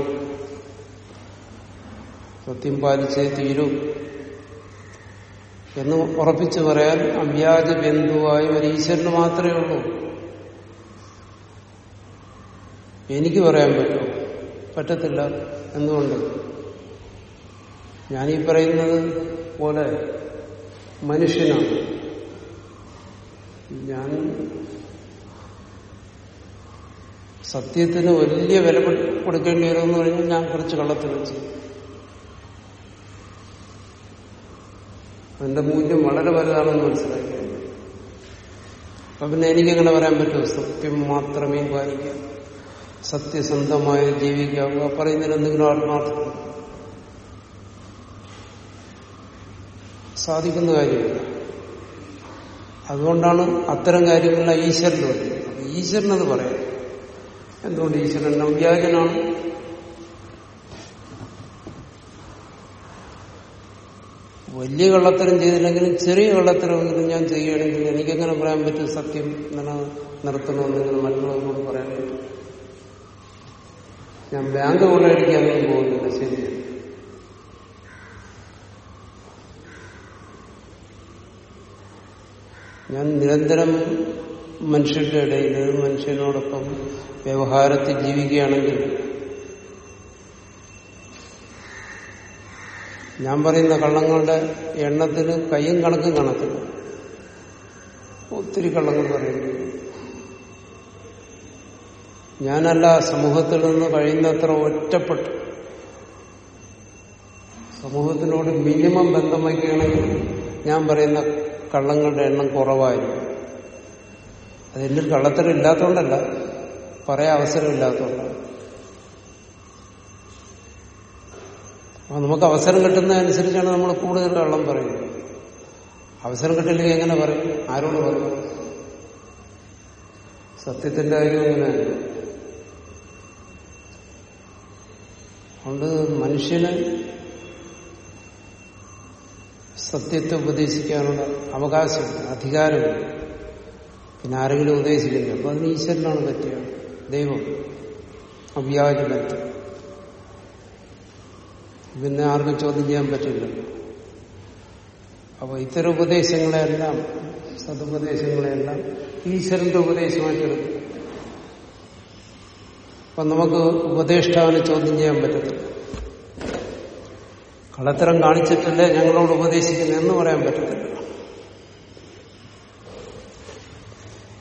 സത്യം പാലിച്ചേ തീരും. എന്ന് ഉറപ്പിച്ചു പറയാൻ അവ്യാജ ബന്ധുവായ ഒരു ഈശ്വരന് മാത്രമേ ഉള്ളൂ. എനിക്ക് പറയാൻ പറ്റൂ പറ്റത്തില്ല. എന്തുകൊണ്ട്? ഞാനീ പറയുന്നത് പോലെ മനുഷ്യനാണ്. ഞാൻ സത്യത്തിന് വലിയ വില കൊടുക്കേണ്ടി വരുമെന്ന് പറഞ്ഞാൽ ഞാൻ കുറച്ച് കള്ളത്തിൽ വെച്ച് അതിന്റെ മൂല്യം വളരെ വലുതാണെന്ന് മനസ്സിലാക്കി. അപ്പൊ പിന്നെ എനിക്കങ്ങനെ പറയാൻ പറ്റുമോ? സത്യം മാത്രമേ പാലിക്കാം. സത്യസന്ധമായി ജീവിക്കാവുക പറയുന്നതിന് എന്തെങ്കിലും ആത്മാർത്ഥം സാധിക്കുന്ന കാര്യമില്ല. അതുകൊണ്ടാണ് അത്തരം കാര്യങ്ങളെല്ലാം ഈശ്വരൻ പറയുന്നത് ഈശ്വരനത് പറയാം എന്തുകൊണ്ട് ഈശ്വരൻ? നവ്യാജനാണ് വലിയ കള്ളത്തരം ചെയ്തില്ലെങ്കിലും ചെറിയ കള്ളത്തരമെങ്കിലും ഞാൻ ചെയ്യുകയാണെങ്കിൽ എനിക്കെങ്ങനെ പറയാൻ പറ്റും സത്യം നില നിർത്തണമെന്നെങ്കിലും മറ്റുള്ളവരോട് പറയാൻ പറ്റും? ഞാൻ ബാങ്ക് കൊള്ളയടിക്കാനൊന്നും പോകുന്നില്ല ശരി. ഞാൻ നിരന്തരം മനുഷ്യരുടെ ഇടയിൽ മനുഷ്യനോടൊപ്പം വ്യവഹാരത്തിൽ ജീവിക്കുകയാണെങ്കിൽ ഞാൻ പറയുന്ന കള്ളങ്ങളുടെ എണ്ണത്തിന് കയ്യും കണക്കും കണക്കില്ല ഒത്തിരി കള്ളങ്ങൾ പറയുന്നു. ഞാനല്ല സമൂഹത്തിൽ നിന്ന് കഴിയുന്നത്ര ഒറ്റപ്പെട്ടു. സമൂഹത്തിനോട് മിനിമം ബന്ധം വയ്ക്കുകയാണെങ്കിൽ ഞാൻ പറയുന്ന കള്ളങ്ങളുടെ എണ്ണം കുറവായിരുന്നു അതെന്നിൽ കള്ളത്തരം ഇല്ലാത്തതുകൊണ്ടല്ല പറയാൻ അവസരമില്ലാത്തതുകൊണ്ടാണ് അപ്പൊ നമുക്ക് അവസരം കിട്ടുന്നതനുസരിച്ചാണ് നമ്മൾ കൂടുതൽ കള്ളം പറയുന്നത്. അവസരം കിട്ടില്ലെങ്കിൽ എങ്ങനെ പറയും? ആരോട് പറയും? സത്യത്തിന്റെ കാര്യം അങ്ങനെയല്ല അതുകൊണ്ട് മനുഷ്യന് സത്യത്തെ ഉപദേശിക്കാനുള്ള അവകാശമുണ്ട് അധികാരമുണ്ട് പിന്നെ ആരെങ്കിലും ഉപദേശിക്കുന്നില്ല. അപ്പൊ അതിന് ഈശ്വരനാണ് പറ്റിയ ദൈവം അവ്യാജബന്ധം പിന്നെ ആർക്കും ചോദ്യം ചെയ്യാൻ പറ്റില്ല. അപ്പൊ ഇത്തരം ഉപദേശങ്ങളെല്ലാം സതുപദേശങ്ങളെല്ലാം ഈശ്വരന്റെ ഉപദേശമായിട്ടെടുക്കും അപ്പൊ നമുക്ക് ഉപദേഷ്ടാവിനെ ചോദ്യം ചെയ്യാൻ പറ്റത്തില്ല. കള്ളത്തരം കാണിച്ചിട്ടല്ലേ ഞങ്ങളോട് ഉപദേശിക്കുന്നതെന്ന് പറയാൻ പറ്റത്തില്ല.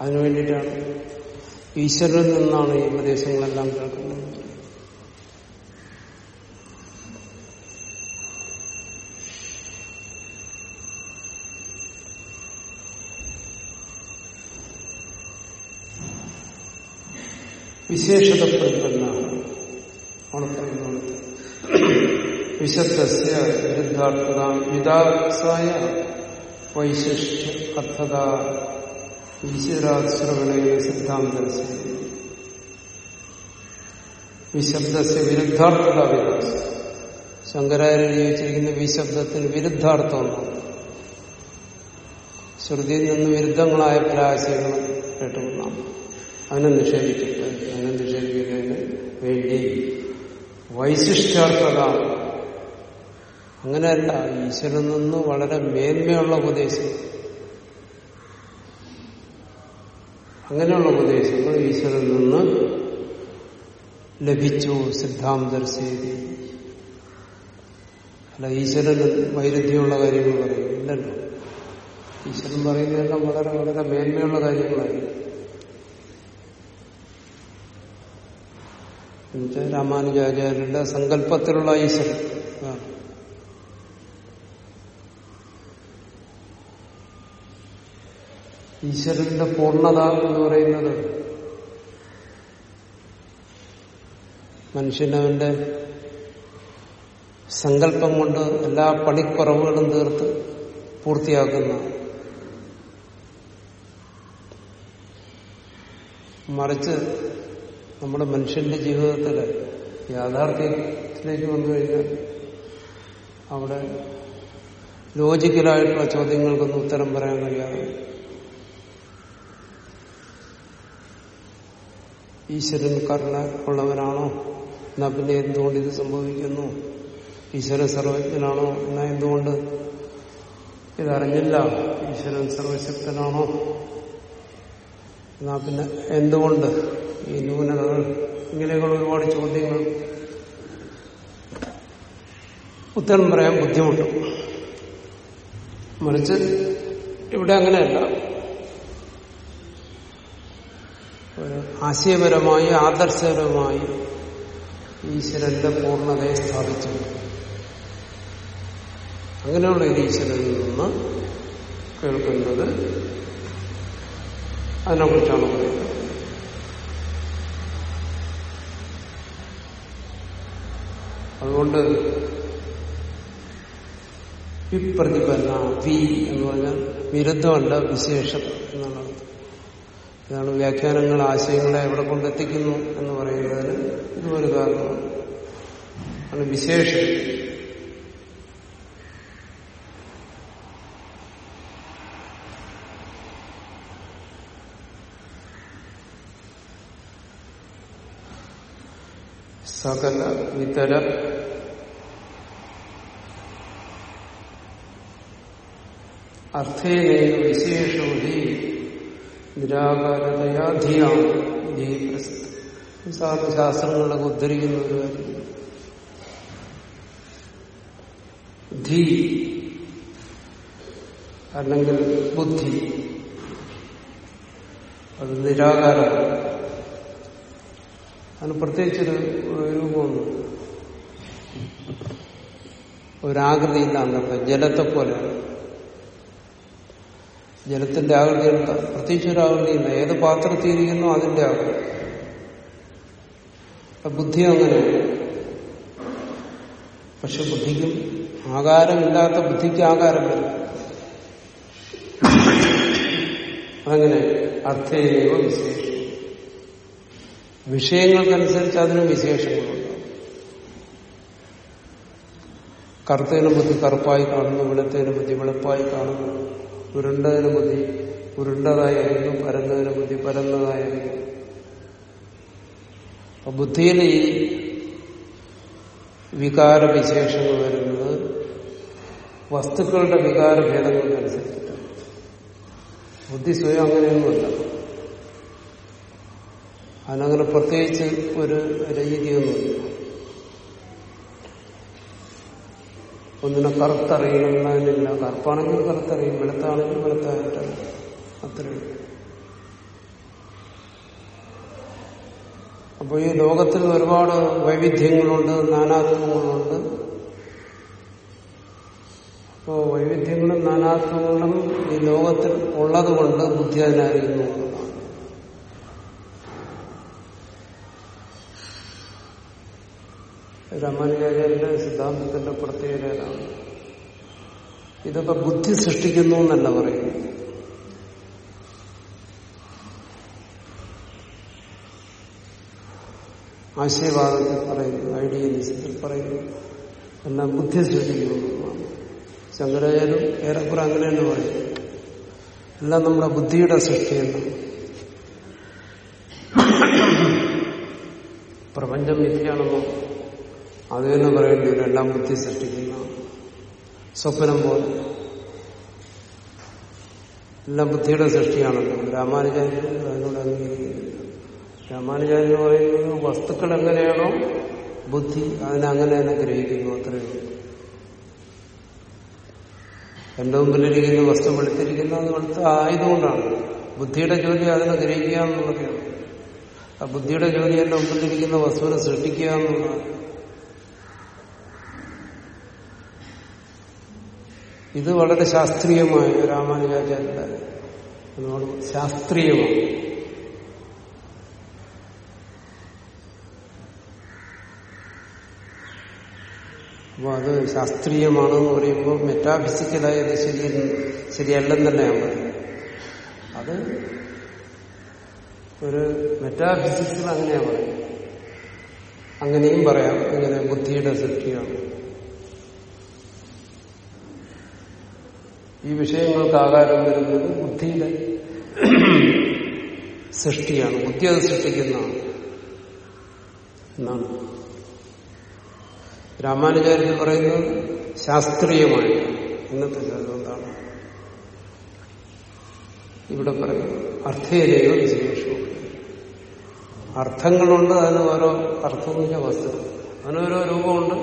അതിനു വേണ്ടിയിട്ടാണ് ഈശ്വരനിൽ നിന്നാണ് ഈ ഉപദേശങ്ങളെല്ലാം കേൾക്കുന്നത്. വിശേഷത പ്രതിപന്ന വിദാസായ വൈശിഷ്ട്യ അർത്ഥത ഈശ്വരാശ്രവണയുടെ സിദ്ധാന്തസ്യ. വിശബ്ദസ്യ വിരുദ്ധാർത്ഥത വികാസം ശങ്കരാചാര്യ ജീവിച്ചിരിക്കുന്ന വിശബ്ദത്തിന് വിരുദ്ധാർത്ഥമെന്നാണ് ശ്രുതിയിൽ നിന്ന് വിരുദ്ധങ്ങളായ പല ആശയങ്ങളും കേട്ടുകൊണ്ടാണ് അതിനെ നിഷേധിച്ചിട്ട് അതിനെ നിഷേധിക്കുന്നതിന് വേണ്ടി വൈശിഷ്ട്യാർത്ഥത. അങ്ങനെയല്ല ഈശ്വരൻ നിന്ന് വളരെ മേന്മയുള്ള ഉപദേശം. അങ്ങനെയുള്ള ഉപദേശങ്ങൾ ഈശ്വരൻ നിന്ന് ലഭിച്ചു സിദ്ധാന്തർശേരി അല്ല ഈശ്വരൻ വൈരുദ്ധ്യമുള്ള കാര്യങ്ങൾ പറയും ഇല്ലല്ലോ. ഈശ്വരൻ പറയുന്നതെല്ലാം വളരെ വളരെ മേന്മയുള്ള കാര്യങ്ങളായിരിക്കും. എന്നുവെച്ചാൽ രാമാനുജാചാര്യരുടെ സങ്കല്പത്തിലുള്ള ഈശ്വരൻ ഈശ്വരന്റെ പൂർണത എന്ന് പറയുന്നത് മനുഷ്യനവന്റെ സങ്കല്പം കൊണ്ട് എല്ലാ പണിക്കുറവുകളും തീർത്ത് പൂർത്തിയാക്കുന്ന മറിച്ച് നമ്മുടെ മനുഷ്യന്റെ ജീവിതത്തിൽ യാഥാർത്ഥ്യത്തിലേക്ക് വന്നു കഴിഞ്ഞാൽ അവിടെ ലോജിക്കലായിട്ടുള്ള ചോദ്യങ്ങൾക്കൊന്നും ഉത്തരം പറയാൻ കഴിയാതെ ഈശ്വരൻ കരുണ ഉള്ളവനാണോ എന്നാ പിന്നെ എന്തുകൊണ്ട് ഇത് സംഭവിക്കുന്നു? ഈശ്വരൻ സർവജ്ഞനാണോ? എന്നാ എന്തുകൊണ്ട്? ഇതറിഞ്ഞില്ല. ഈശ്വരൻ സർവശക്തനാണോ? എന്നാ പിന്നെ എന്തുകൊണ്ട്? ഈ ന്യൂനതകൾ ഇങ്ങനെയുള്ള ഒരുപാട് ചോദ്യങ്ങൾ. ഉത്തരം പറയാൻ ബുദ്ധിമുട്ടും. മറിച്ച് ഇവിടെ അങ്ങനെയല്ല. ആശയപരമായി ആദർശപരമായി ഈശ്വരന്റെ പൂർണതയെ സ്ഥാപിച്ചു അങ്ങനെയുള്ള ഒരു ഈശ്വരനിൽ നിന്ന് കേൾക്കുന്നത് അതിനെക്കുറിച്ചാണ് പറയുന്നത്. അതുകൊണ്ട് വിപ്രതിപന്ന വി എന്ന് പറഞ്ഞാൽ വിരുദ്ധമല്ല വിശേഷം എന്നാണ് ഇതാണ് വ്യാഖ്യാനങ്ങൾ ആശയങ്ങളെ എവിടെ കൊണ്ടെത്തിക്കുന്നു എന്ന് പറയുന്നതിന് ഇതൊരു കാരണമാണ് വിശേഷം. സകല ഇതര അർത്ഥേനൈവ വിശേഷോധി നിരാകാരതയാധിയാണ് സാധാരണ ശാസ്ത്രങ്ങളിലൊക്കെ ഉദ്ധരിക്കുന്ന ഒരു കാര്യം. ധീ അല്ലെങ്കിൽ ബുദ്ധി അത് നിരാകാരമാണ് അതിന് പ്രത്യേകിച്ചൊരു രൂപമൊന്നും ഒരാകൃതിയില്ലാന്നല്ല ജലത്തെ പോലെയാണ് ജലത്തിന്റെ ആകൃതി എടുത്ത ആകൃതിയില്ല ഏത് പാത്രത്തിയിരിക്കുന്നു അതിന്റെ ആകൃതി. ബുദ്ധി അങ്ങനെയാണ് പക്ഷെ ബുദ്ധിക്കും ആകാരമില്ലാത്ത ബുദ്ധിക്ക് ആകാരം വരും. അതങ്ങനെ അർത്ഥേവ വിശേഷം. വിഷയങ്ങൾക്കനുസരിച്ച് അതിനും വിശേഷങ്ങളുണ്ട്. കറുത്തതിനെ ബുദ്ധി കറുപ്പായി കാണുന്നു വെളുത്തതിനെ ബുദ്ധി വെളുപ്പായി കാണുന്നു. ഉരുണ്ടതിന് ബുദ്ധി ഉരുണ്ടതായിരിക്കും പരന്നതിന് ബുദ്ധി പരന്നതായിരിക്കും. അപ്പൊ ബുദ്ധിയിൽ ഈ വികാര വിശേഷങ്ങൾ വരുന്നത് വസ്തുക്കളുടെ വികാര ഭേദങ്ങൾക്കനുസരിച്ചിട്ട് ബുദ്ധി സ്വയം അങ്ങനെയൊന്നുമല്ല. അതിനങ്ങനെ പ്രത്യേകിച്ച് ഒരു രീതിയൊന്നുമില്ല ഒന്നിനെ കറുത്തറിയുന്നതിനില്ല കറുപ്പാണെങ്കിൽ കറുത്തറിയും വെളുത്താണെങ്കിൽ വെളുത്തായിട്ട് അത്രയും അപ്പോൾ ഈ ലോകത്തിൽ ഒരുപാട് വൈവിധ്യങ്ങളുണ്ട് നാനാത്വങ്ങളുണ്ട്. അപ്പോൾ വൈവിധ്യങ്ങളും നാനാത്വങ്ങളും ഈ ലോകത്തിൽ ഉള്ളതുകൊണ്ട് ബുദ്ധി അതിനറിയുന്നു രാമാനുജാചാര്യന്റെ സിദ്ധാന്തത്തിന്റെ പ്രത്യേകതയാണ് ഇതൊക്കെ ബുദ്ധി സൃഷ്ടിക്കുന്നു എന്നല്ല പറയുന്നത്. ആശയവാദത്തിൽ പറയുന്നു ഐഡിയലിസത്തിൽ പറയുന്നു എല്ലാം ബുദ്ധി സൃഷ്ടിക്കുന്നു എന്നാണ്. ശങ്കരാചാര്യം ഏറെക്കുറെ അങ്ങനെ തന്നെ പറയും എല്ലാം നമ്മുടെ ബുദ്ധിയുടെ സൃഷ്ടിയാണ്. പ്രപഞ്ചം മിഥ്യയാണെന്നോ അത് തന്നെ പറയേണ്ടി വരും എല്ലാം ബുദ്ധി സൃഷ്ടിക്കുന്ന. സ്വപ്നം പോലെ. എല്ലാം ബുദ്ധിയുടെ സൃഷ്ടിയാണല്ലോ. രാമാനുചാര്യ അതിനോട് അംഗീകരിക്കുന്നില്ല രാമാനുചാര്യ പറയുന്നത് വസ്തുക്കൾ എങ്ങനെയാണോ ബുദ്ധി അതിനെ അങ്ങനെ തന്നെ ഗ്രഹിക്കുന്നു അത്രയേ ഉള്ളൂ. എന്റെ മുമ്പിലിരിക്കുന്ന വസ്തു വെളുത്തിരിക്കുന്ന അത് വെളുത്ത ആയതുകൊണ്ടാണ്. ബുദ്ധിയുടെ ജോലി അതിനെ ഗ്രഹിക്കുക എന്നുള്ളതാണ്. ആ ബുദ്ധിയുടെ ജോലി എന്റെ മുമ്പിലിരിക്കുന്ന വസ്തുവിനെ സൃഷ്ടിക്കുക എന്നുള്ളതാണ്. ഇത് വളരെ ശാസ്ത്രീയമായ രാമാനുജാചാര്യന്റെ എന്നോട് ശാസ്ത്രീയമാണ് അപ്പോൾ അത് ശാസ്ത്രീയമാണെന്ന് പറയുമ്പോൾ മെറ്റാഫിസിക്കലായത് ശരി ശരിയല്ലെന്ന് ഞാൻ പറയും. അത് ഒരു മെറ്റാഫിസിക്കൽ അങ്ങനെയാണ് പറയുന്നത്. അങ്ങനെയും പറയാം ഇങ്ങനെ ബുദ്ധിയുടെ സൃഷ്ടിയാണ്. ഈ വിഷയങ്ങൾക്ക് ആകാരം വരുന്നത് ബുദ്ധിയുടെ സൃഷ്ടിയാണ്. ബുദ്ധി അത് സൃഷ്ടിക്കുന്നതാണ് എന്നാണ് രാമാനുചാര്യൻ പറയുന്നത് ശാസ്ത്രീയമായി. ഇന്നത്തെ എന്താണ്? ഇവിടെ പറയും അർത്ഥേനയോ വിശേഷവും അർത്ഥങ്ങളുണ്ട് അതിന് ഓരോ അർത്ഥം വസ്തു അതിനോരോ രൂപമുണ്ട്.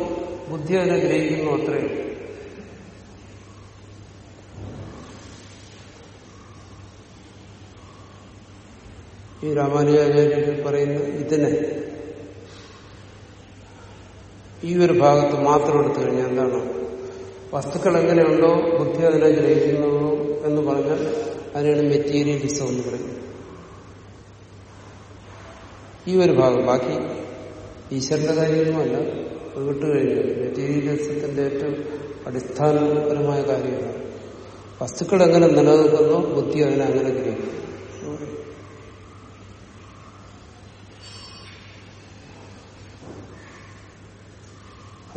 ബുദ്ധി അതിനെ ഗ്രഹിക്കുന്നു അത്രയും ഈ രാമാനുജാചാര്യർ പറയുന്ന ഇതിനെ ഈ ഒരു ഭാഗത്ത് മാത്രം എടുത്തു കഴിഞ്ഞാൽ എന്താണ്? വസ്തുക്കൾ എങ്ങനെയുണ്ടോ ബുദ്ധി അതിനെ ഗ്രഹിക്കുന്നുള്ളൂ എന്ന് പറഞ്ഞാൽ അതിനാണ് മെറ്റീരിയലിസം എന്ന് പറയുന്നത്. ഈ ഒരു ഭാഗം. ബാക്കി ഈശ്വരന്റെ കാര്യമൊന്നുമല്ല. അത് വിട്ടുകഴിഞ്ഞു മെറ്റീരിയലിസത്തിന്റെ ഏറ്റവും അടിസ്ഥാനപരമായ കാര്യമാണ്. വസ്തുക്കൾ എങ്ങനെ നിലനിൽക്കുന്നോ ബുദ്ധി അതിനെ അങ്ങനെ ഗ്രഹിക്കും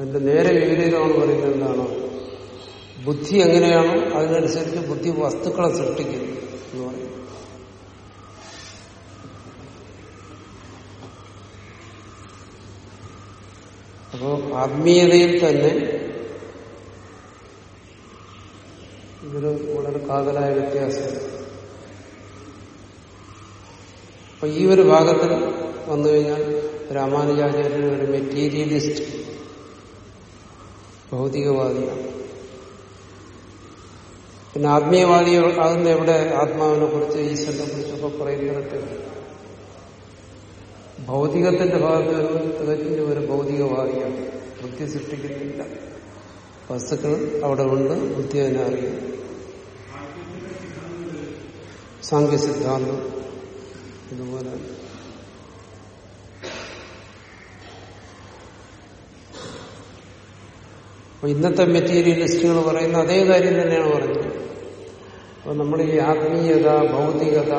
അതിന്റെ നേരെ വിപരീതമാണ് പറയുന്നത് എന്താണ്? ബുദ്ധി എങ്ങനെയാണോ അതിനനുസരിച്ച് ബുദ്ധി വസ്തുക്കളെ സൃഷ്ടിക്കുന്നു എന്ന് പറയും. അപ്പോ ആത്മീയതയിൽ തന്നെ ഇതൊരു വളരെ കാതലായ വ്യത്യാസം. അപ്പൊ ഈ ഒരു ഭാഗത്തിൽ വന്നു കഴിഞ്ഞാൽ രാമാനുജാചാര്യൻ ഒരു മെറ്റീരിയലിസ്റ്റ് ഭൗതികവാദിയാണ്. പിന്നെ ആത്മീയവാദി ആകുന്ന എവിടെ ആത്മാവിനെ കുറിച്ച് ഈശ്വരനെ കുറിച്ചൊക്കെ പറയുന്നിടത്ത് ഭൗതികത്തിന്റെ ഭാഗത്ത് വരുമ്പോൾ തികച്ചും ഒരു ഭൗതികവാദിയാണ്. വൃത്തി സൃഷ്ടിക്കുന്നില്ല. വസ്തുക്കൾ അവിടെ ഉണ്ട് ബുദ്ധി അതിനെ അറിയും. സാങ്കേസിദ്ധാന്തം ഇതുപോലെ അപ്പൊ ഇന്നത്തെ മെറ്റീരിയലിസ്റ്റുകൾ പറയുന്ന അതേ കാര്യം തന്നെയാണ് പറഞ്ഞത് അപ്പൊ നമ്മൾ ഈ ആത്മീയത ഭൗതികത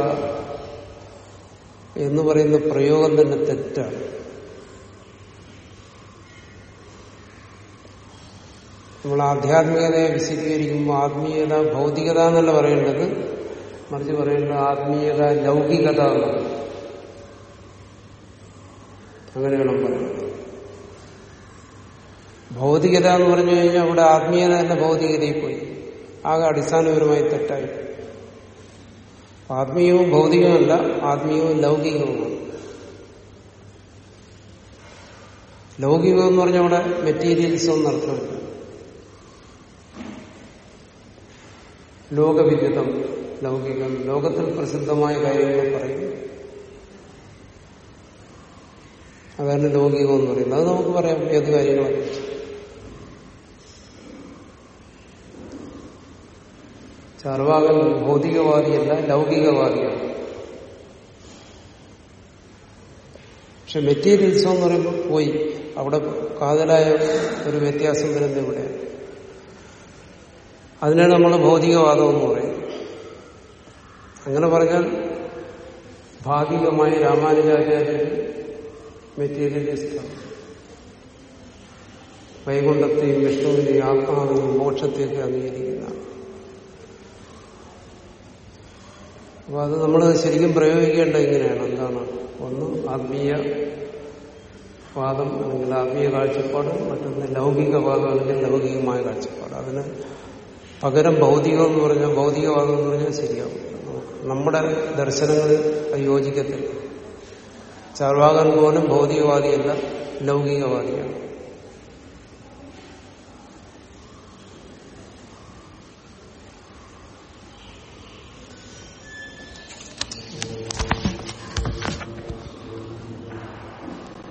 എന്ന് പറയുന്ന പ്രയോഗം തന്നെ തെറ്റാണ്. നമ്മൾ ആധ്യാത്മികതയെ വിശദീകരിക്കുമ്പോൾ ആത്മീയത ഭൗതികത എന്നല്ല പറയേണ്ടത്. മറിച്ച് പറയേണ്ടത് ആത്മീയത ലൗകികത എന്നാണ് അങ്ങനെയാണ് പറയുന്നത്. ഭൗതികത എന്ന് പറഞ്ഞു കഴിഞ്ഞാൽ അവിടെ ആത്മീയത തന്നെ ഭൗതികതയിൽ പോയി. ആകെ അടിസ്ഥാനപരമായി തെറ്റായി. ആത്മീയവും ഭൗതികവുമല്ല ആത്മീയവും ലൗകികവുമാണ്. ലൗകികം എന്ന് പറഞ്ഞാൽ അവിടെ മെറ്റീരിയൽസും എന്നർത്ഥമില്ല ലോകവിദിതം ലൗകികം ലോകത്തിൽ പ്രസിദ്ധമായ കാര്യങ്ങൾ പറയും. അതാണ് ലൗകികം എന്ന് പറയുന്നത്. അത് നമുക്ക് പറയാം ഏത് കാര്യങ്ങളെ ചാർവാകൻ ഭൗതികവാദിയല്ല ലൗകികവാദിയാണ്. പക്ഷെ മെറ്റീരിയൽസം എന്ന് പറയുമ്പോൾ പോയി. അവിടെ കാതലായ ഒരു വ്യത്യാസം വരുന്നത് ഇവിടെയാണ്. അതിനെ നമ്മൾ ഭൗതികവാദം എന്ന് പറയും. അങ്ങനെ പറഞ്ഞാൽ ഭാഗികമായി രാമാനുജാചാര്യ മെറ്റീരിയലിസ്റ്റാണ്. വൈകുണ്ഠത്തെയും വിഷ്ണുവിനെയും ആത്മാവിനെയും മോക്ഷത്തെയൊക്കെ അംഗീകരിക്കുന്നതാണ്. അപ്പൊ അത് നമ്മൾ ശരിക്കും പ്രയോഗിക്കേണ്ട എങ്ങനെയാണ് എന്താണ്? ഒന്ന് ആത്മീയ വാദം അല്ലെങ്കിൽ ആത്മീയ കാഴ്ചപ്പാട് മറ്റൊന്ന് ലൗകികവാദം അല്ലെങ്കിൽ ലൗകികമായ കാഴ്ചപ്പാട്. അതിന് പകരം ഭൗതികം എന്ന് പറഞ്ഞാൽ ഭൗതികവാദം എന്ന് പറഞ്ഞാൽ ശരിയാവും. നമ്മുടെ ദർശനങ്ങൾ അത് യോജിക്കത്തില്ല. ചാർവാകൻ പോലും ഭൗതികവാദിയല്ല ലൗകികവാദിയാണ്.